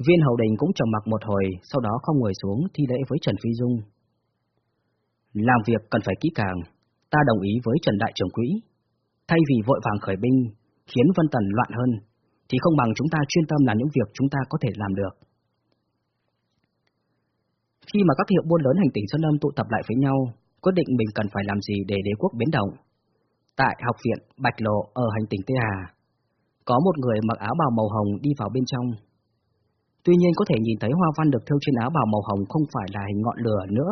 Viên hầu đình cũng trầm mặc một hồi, sau đó không ngồi xuống thi lễ với Trần Phi Dung. Làm việc cần phải kỹ càng, ta đồng ý với Trần Đại trưởng quỹ. Thay vì vội vàng khởi binh, khiến Vân Tần loạn hơn, thì không bằng chúng ta chuyên tâm làm những việc chúng ta có thể làm được. Khi mà các hiệu buôn lớn hành tỉnh Sơn Lâm tụ tập lại với nhau, quyết định mình cần phải làm gì để đế quốc biến động. Tại học viện Bạch Lộ ở hành tỉnh Tây Hà, có một người mặc áo bào màu hồng đi vào bên trong. Tuy nhiên có thể nhìn thấy hoa văn được thêu trên áo bào màu hồng không phải là hình ngọn lửa nữa,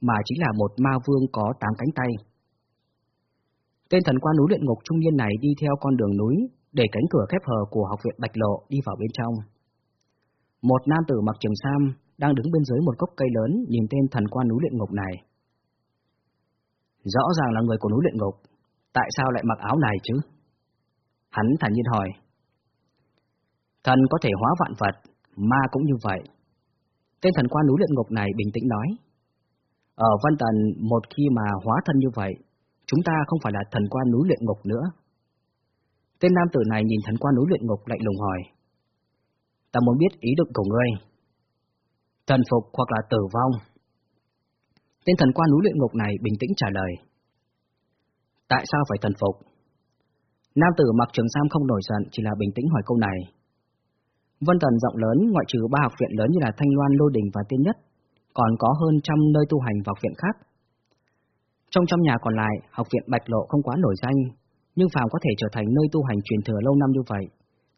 mà chính là một ma vương có tám cánh tay. Tên thần quan núi luyện ngục trung niên này đi theo con đường núi, để cánh cửa khép hờ của học viện Bạch Lộ đi vào bên trong. Một nam tử mặc trường sam đang đứng bên dưới một gốc cây lớn nhìn tên thần quan núi luyện ngục này. Rõ ràng là người của núi luyện ngục, tại sao lại mặc áo này chứ? Hắn thản nhiên hỏi. Thần có thể hóa vạn vật, ma cũng như vậy. Tên thần quan núi luyện ngục này bình tĩnh nói. Ở Văn Tần, một khi mà hóa thân như vậy, chúng ta không phải là thần quan núi luyện ngục nữa. Tên nam tử này nhìn thần quan núi luyện ngục lạnh lùng hỏi. Ta muốn biết ý định của ngươi. Thần phục hoặc là tử vong. Tên thần quan núi luyện ngục này bình tĩnh trả lời. Tại sao phải thần phục? Nam tử mặc trường sam không nổi giận, chỉ là bình tĩnh hỏi câu này. Vân Tần rộng lớn, ngoại trừ ba học viện lớn như là Thanh Loan, Lô Đình và Tiên Nhất, còn có hơn trăm nơi tu hành và học viện khác. Trong trăm nhà còn lại, học viện Bạch Lộ không quá nổi danh, nhưng phàm có thể trở thành nơi tu hành truyền thừa lâu năm như vậy,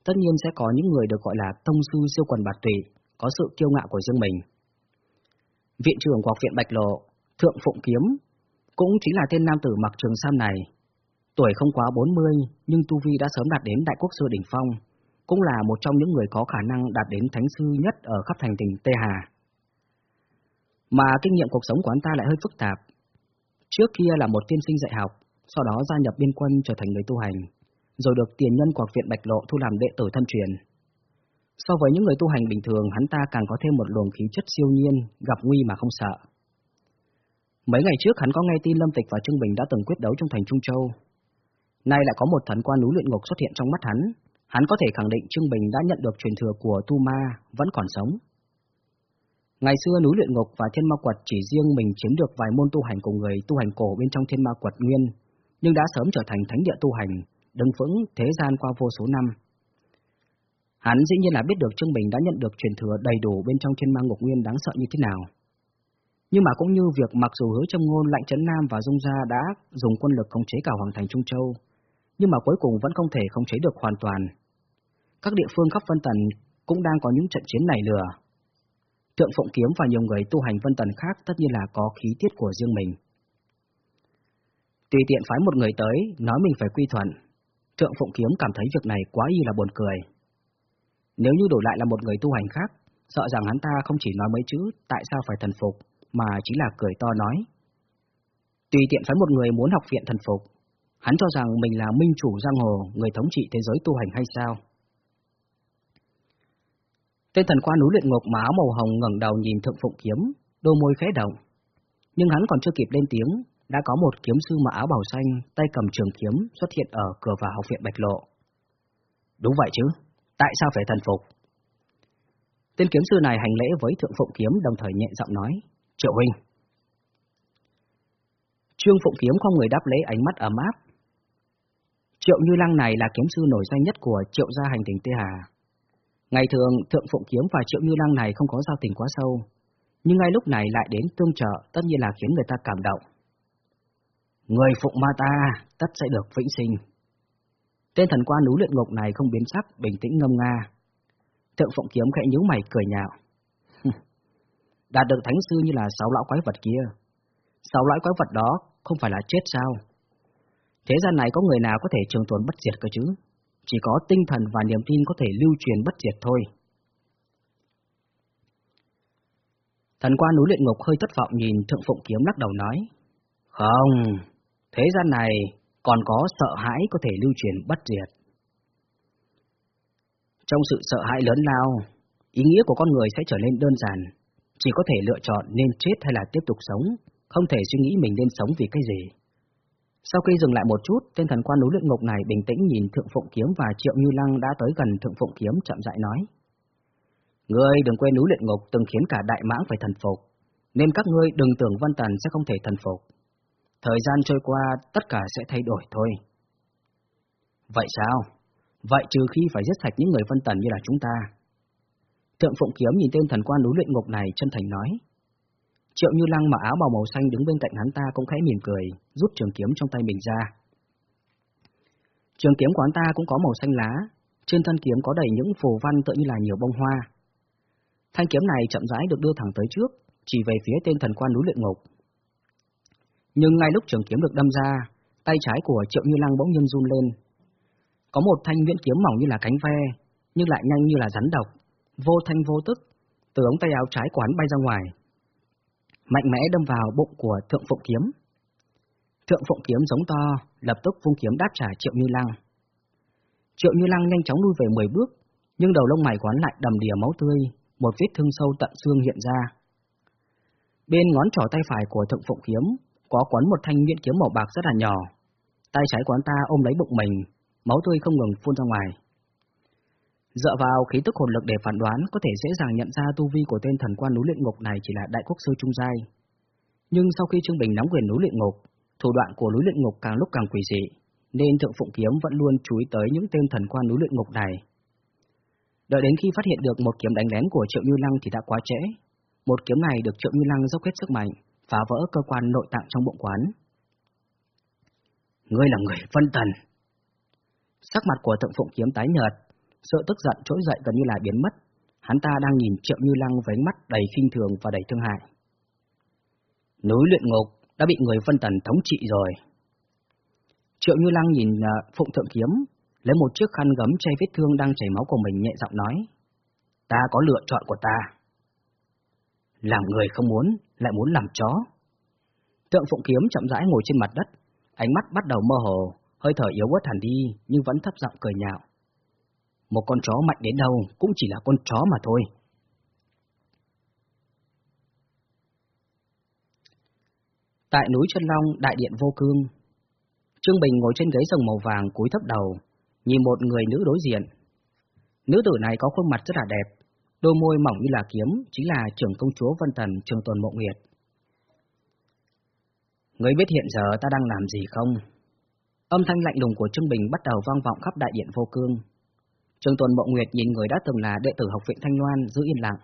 tất nhiên sẽ có những người được gọi là tông sư siêu quần bạt tùy, có sự kiêu ngạo của riêng mình. Viện trưởng của học viện Bạch Lộ, Thượng Phụng Kiếm, cũng chính là tên nam tử mặc trường sam này. Tuổi không quá 40, nhưng Tu Vi đã sớm đạt đến Đại Quốc Sư Đỉnh Phong, cũng là một trong những người có khả năng đạt đến Thánh Sư nhất ở khắp thành tỉnh Tê Hà. Mà kinh nghiệm cuộc sống của anh ta lại hơi phức tạp. Trước kia là một tiên sinh dạy học, sau đó gia nhập biên quân trở thành người tu hành, rồi được tiền nhân của viện Bạch Lộ thu làm đệ tử thân truyền. So với những người tu hành bình thường, hắn ta càng có thêm một luồng khí chất siêu nhiên, gặp nguy mà không sợ. Mấy ngày trước hắn có nghe tin Lâm Tịch và Trương Bình đã từng quyết đấu trong thành Trung Châu. Nay lại có một thần quan núi luyện ngục xuất hiện trong mắt hắn, hắn có thể khẳng định Trương Bình đã nhận được truyền thừa của Tu Ma, vẫn còn sống. Ngày xưa núi luyện ngục và thiên ma quật chỉ riêng mình chiếm được vài môn tu hành của người tu hành cổ bên trong thiên ma quật nguyên, nhưng đã sớm trở thành thánh địa tu hành, đứng vững thế gian qua vô số năm. Hắn dĩ nhiên là biết được Trương Bình đã nhận được truyền thừa đầy đủ bên trong thiên ma ngục nguyên đáng sợ như thế nào. Nhưng mà cũng như việc mặc dù hứa châm ngôn lạnh trấn Nam và Dung Gia đã dùng quân lực khống chế cả Hoàng thành Trung Châu, nhưng mà cuối cùng vẫn không thể khống chế được hoàn toàn. Các địa phương khắp Vân Tần cũng đang có những trận chiến nảy lửa. Thượng Phụng Kiếm và nhiều người tu hành Vân Tần khác tất nhiên là có khí tiết của riêng mình. Tùy tiện phái một người tới, nói mình phải quy thuận. Thượng Phụng Kiếm cảm thấy việc này quá y là buồn cười. Nếu như đổi lại là một người tu hành khác, sợ rằng hắn ta không chỉ nói mấy chữ tại sao phải thần phục, mà chỉ là cười to nói. Tùy tiện phái một người muốn học viện thần phục, hắn cho rằng mình là minh chủ giang hồ, người thống trị thế giới tu hành hay sao? Tên thần quan núi luyện ngục má màu hồng ngẩng đầu nhìn thượng phụng kiếm, đôi môi khẽ động. Nhưng hắn còn chưa kịp lên tiếng, đã có một kiếm sư mặc áo bảo xanh, tay cầm trường kiếm xuất hiện ở cửa vào học viện Bạch Lộ. Đúng vậy chứ, tại sao phải thần phục? Tên kiếm sư này hành lễ với thượng phụng kiếm đồng thời nhẹ giọng nói, Triệu huynh. Trương Phụng Kiếm không người đáp lễ ánh mắt ấm áp. Triệu Như Lăng này là kiếm sư nổi danh nhất của Triệu gia hành tỉnh Tê Hà. Ngày thường, Thượng Phụng Kiếm và Triệu Như Lăng này không có giao tình quá sâu, nhưng ngay lúc này lại đến tương trợ tất nhiên là khiến người ta cảm động. Người phụng ma ta, tất sẽ được vĩnh sinh. Tên thần quan núi luyện ngục này không biến sắc, bình tĩnh ngâm nga. Thượng Phụng Kiếm khẽ nhíu mày cười nhạo. Đạt được thánh sư như là sáu lão quái vật kia. Sáu lão quái vật đó không phải là chết sao? Thế gian này có người nào có thể trường tồn bất diệt cơ chứ? Chỉ có tinh thần và niềm tin có thể lưu truyền bất diệt thôi. Thần quan núi luyện ngục hơi thất vọng nhìn Thượng Phụng Kiếm lắc đầu nói. Không, thế gian này còn có sợ hãi có thể lưu truyền bất diệt. Trong sự sợ hãi lớn lao, ý nghĩa của con người sẽ trở nên đơn giản, chỉ có thể lựa chọn nên chết hay là tiếp tục sống, không thể suy nghĩ mình nên sống vì cái gì. Sau khi dừng lại một chút, tên thần quan núi luyện ngục này bình tĩnh nhìn Thượng Phụng Kiếm và Triệu Như Lăng đã tới gần Thượng Phụng Kiếm chậm rãi nói. Ngươi đừng quên núi luyện ngục từng khiến cả đại mãng phải thần phục, nên các ngươi đừng tưởng Văn Tần sẽ không thể thần phục. Thời gian trôi qua, tất cả sẽ thay đổi thôi. Vậy sao? Vậy trừ khi phải giết sạch những người Vân Tần như là chúng ta. Thượng Phụng Kiếm nhìn tên thần quan núi luyện ngục này chân thành nói. Triệu Như Lăng mặc áo bào màu xanh đứng bên cạnh hắn ta cũng khẽ mỉm cười, rút trường kiếm trong tay mình ra. Trường kiếm của hắn ta cũng có màu xanh lá, trên thân kiếm có đầy những phù văn tựa như là nhiều bông hoa. Thanh kiếm này chậm rãi được đưa thẳng tới trước, chỉ về phía tên thần quan núi luyện ngục. Nhưng ngay lúc trường kiếm được đâm ra, tay trái của Triệu Như Lăng bỗng nhiên run lên. Có một thanh nguyễn kiếm mỏng như là cánh ve, nhưng lại nhanh như là rắn độc, vô thanh vô tức, từ ống tay áo trái của hắn bay ra ngoài. Mạnh mẽ đâm vào bụng của Thượng Phụng Kiếm. Thượng Phụng Kiếm giống to, lập tức vung kiếm đáp trả Triệu Như Lăng. Triệu Như Lăng nhanh chóng lui về 10 bước, nhưng đầu lông mày quán lại đầm đìa máu tươi, một vết thương sâu tận xương hiện ra. Bên ngón trỏ tay phải của Thượng Phụng Kiếm có quấn một thanh miễn kiếm màu bạc rất là nhỏ. Tay trái quán ta ôm lấy bụng mình, máu tươi không ngừng phun ra ngoài. Dựa vào khí tức hồn lực để phán đoán, có thể dễ dàng nhận ra tu vi của tên thần quan núi luyện ngục này chỉ là đại quốc sư trung giai. Nhưng sau khi Trương Bình nắm quyền núi luyện ngục, thủ đoạn của núi luyện ngục càng lúc càng quỷ dị, nên Thượng Phụng Kiếm vẫn luôn chú ý tới những tên thần quan núi luyện ngục này. Đợi đến khi phát hiện được một kiếm đánh lén của Triệu Như Lăng thì đã quá trễ. Một kiếm này được Triệu Như Lăng dốc hết sức mạnh, phá vỡ cơ quan nội tạng trong bụng quán. Ngươi là người phân tần. Sắc mặt của Thượng Phụng Kiếm tái nhợt, sợ tức giận trỗi dậy gần như là biến mất. Hắn ta đang nhìn Triệu Như Lăng với mắt đầy khinh thường và đầy thương hại. Núi luyện ngục đã bị người phân tần thống trị rồi. Triệu Như Lăng nhìn à, Phụng Thượng Kiếm, lấy một chiếc khăn gấm che vết thương đang chảy máu của mình nhẹ giọng nói. Ta có lựa chọn của ta. Làm người không muốn, lại muốn làm chó. Tượng Phụng Kiếm chậm rãi ngồi trên mặt đất, ánh mắt bắt đầu mơ hồ, hơi thở yếu ớt hẳn đi nhưng vẫn thấp giọng cười nhạo. Một con chó mạnh đến đâu cũng chỉ là con chó mà thôi. Tại núi Chân Long, đại điện vô cương, Trương Bình ngồi trên ghế rồng màu vàng cúi thấp đầu, nhìn một người nữ đối diện. Nữ tử này có khuôn mặt rất là đẹp, đôi môi mỏng như là kiếm, chính là trưởng công chúa Vân Tần Trường Tuần Mộ Nguyệt. người biết hiện giờ ta đang làm gì không? Âm thanh lạnh lùng của Trương Bình bắt đầu vang vọng khắp đại điện vô cương. Trương Tuần Mộ Nguyệt nhìn người đã từng là đệ tử học viện Thanh Loan giữ yên lặng.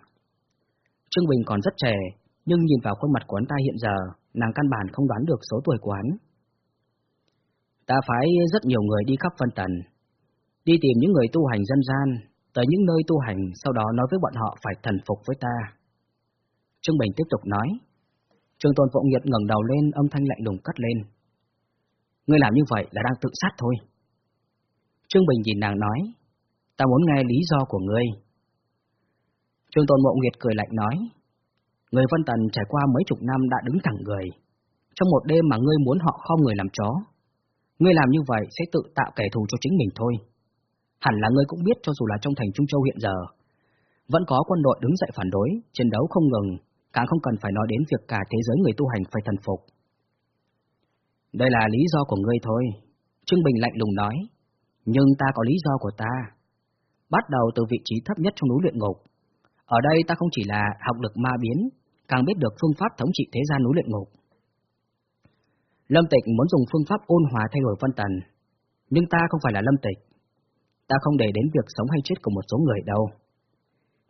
Trương Bình còn rất trẻ, nhưng nhìn vào khuôn mặt của hắn ta hiện giờ, nàng căn bản không đoán được số tuổi của hắn. Ta phái rất nhiều người đi khắp phân tần, đi tìm những người tu hành dân gian, tới những nơi tu hành, sau đó nói với bọn họ phải thần phục với ta. Trương Bình tiếp tục nói. Trương Tôn Vọng Nghiệt ngẩng đầu lên, âm thanh lạnh lùng cất lên. Ngươi làm như vậy là đang tự sát thôi. Trương Bình nhìn nàng nói, ta muốn nghe lý do của ngươi. Trương Tôn Mộ Nguyệt cười lạnh nói, người Vân Tần trải qua mấy chục năm đã đứng thẳng người. Trong một đêm mà ngươi muốn họ không người làm chó, ngươi làm như vậy sẽ tự tạo kẻ thù cho chính mình thôi. Hẳn là ngươi cũng biết cho dù là trong thành Trung Châu hiện giờ, vẫn có quân đội đứng dậy phản đối, chiến đấu không ngừng, càng không cần phải nói đến việc cả thế giới người tu hành phải thần phục. Đây là lý do của ngươi thôi, Trương Bình lạnh lùng nói, nhưng ta có lý do của ta. Bắt đầu từ vị trí thấp nhất trong núi luyện ngục. Ở đây ta không chỉ là học được ma biến, càng biết được phương pháp thống trị thế gian núi luyện ngục. Lâm Tịch muốn dùng phương pháp ôn hòa thay đổi phân tần, nhưng ta không phải là Lâm Tịch. Ta không để đến việc sống hay chết của một số người đâu.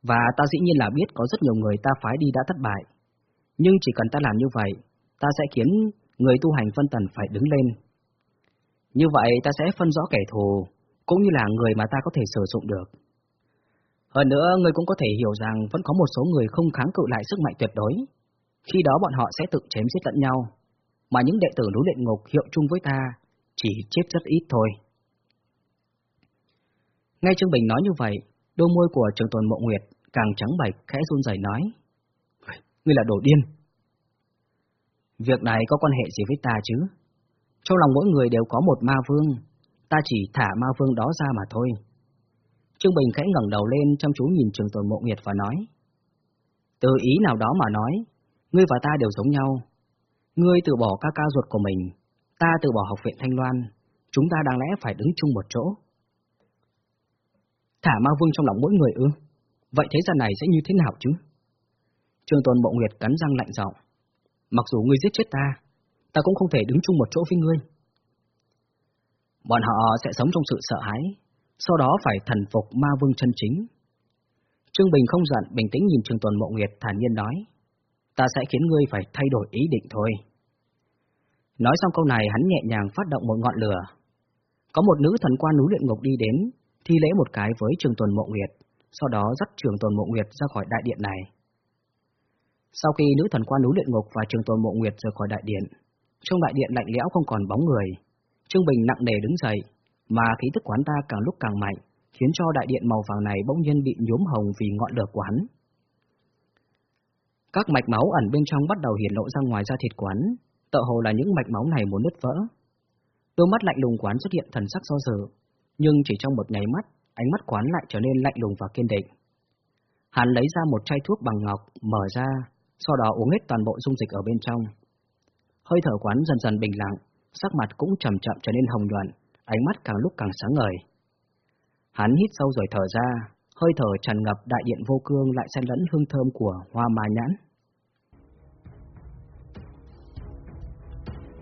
Và ta dĩ nhiên là biết có rất nhiều người ta phái đi đã thất bại. Nhưng chỉ cần ta làm như vậy, ta sẽ khiến người tu hành phân tần phải đứng lên. Như vậy ta sẽ phân rõ kẻ thù, cũng như là người mà ta có thể sử dụng được. Hơn nữa, người cũng có thể hiểu rằng vẫn có một số người không kháng cự lại sức mạnh tuyệt đối. Khi đó bọn họ sẽ tự chém giết lẫn nhau, mà những đệ tử núi luyện ngục hiệu chung với ta chỉ chết rất ít thôi. ngay Trương Bình nói như vậy, đôi môi của trường tồn mộ nguyệt càng trắng bạch khẽ run rẩy nói. Ngươi là đồ điên. Việc này có quan hệ gì với ta chứ? Trong lòng mỗi người đều có một ma vương, ta chỉ thả ma vương đó ra mà thôi. Trương Bình khẽ ngẩng đầu lên chăm chú nhìn trường tồn mộ nghiệt và nói. Từ ý nào đó mà nói, ngươi và ta đều giống nhau. Ngươi từ bỏ ca ca ruột của mình, ta từ bỏ học viện Thanh Loan, chúng ta đáng lẽ phải đứng chung một chỗ. Thả ma vương trong lòng mỗi người ư? Vậy thế gian này sẽ như thế nào chứ? Trường tồn mộ nguyệt cắn răng lạnh giọng. Mặc dù ngươi giết chết ta, ta cũng không thể đứng chung một chỗ với ngươi. Bọn họ sẽ sống trong sự sợ hãi, sau đó phải thần phục ma vương chân chính. Trương Bình không giận, bình tĩnh nhìn Trường Tuần Mộ Nguyệt thản nhiên nói, ta sẽ khiến ngươi phải thay đổi ý định thôi. Nói xong câu này hắn nhẹ nhàng phát động một ngọn lửa. Có một nữ thần quan núi luyện ngục đi đến, thi lễ một cái với Trường Tuần Mộ Nguyệt, sau đó dắt Trường Tuần Mộ Nguyệt ra khỏi đại điện này. Sau khi nữ thần quan núi luyện ngục và Trường Tuần Mộ Nguyệt rời khỏi đại điện, trong đại điện lạnh lẽo không còn bóng người, Trương Bình nặng nề đứng dậy, mà khí tức quán ta càng lúc càng mạnh, khiến cho đại điện màu vàng này bỗng nhiên bị nhuốm hồng vì ngọn lửa quán. Các mạch máu ẩn bên trong bắt đầu hiển lộ ra ngoài da thịt quán, tựa hồ là những mạch máu này muốn nứt vỡ. Đôi mắt lạnh lùng quán xuất hiện thần sắc do dự, nhưng chỉ trong một nháy mắt, ánh mắt quán lại trở nên lạnh lùng và kiên định. Hắn lấy ra một chai thuốc bằng ngọc, mở ra, sau đó uống hết toàn bộ dung dịch ở bên trong. Hơi thở quán dần dần bình lặng, sắc mặt cũng chậm chậm trở nên hồng nhuận, ánh mắt càng lúc càng sáng ngời. Hắn hít sâu rồi thở ra, hơi thở tràn ngập đại điện vô cương lại xen lẫn hương thơm của hoa ma nhãn.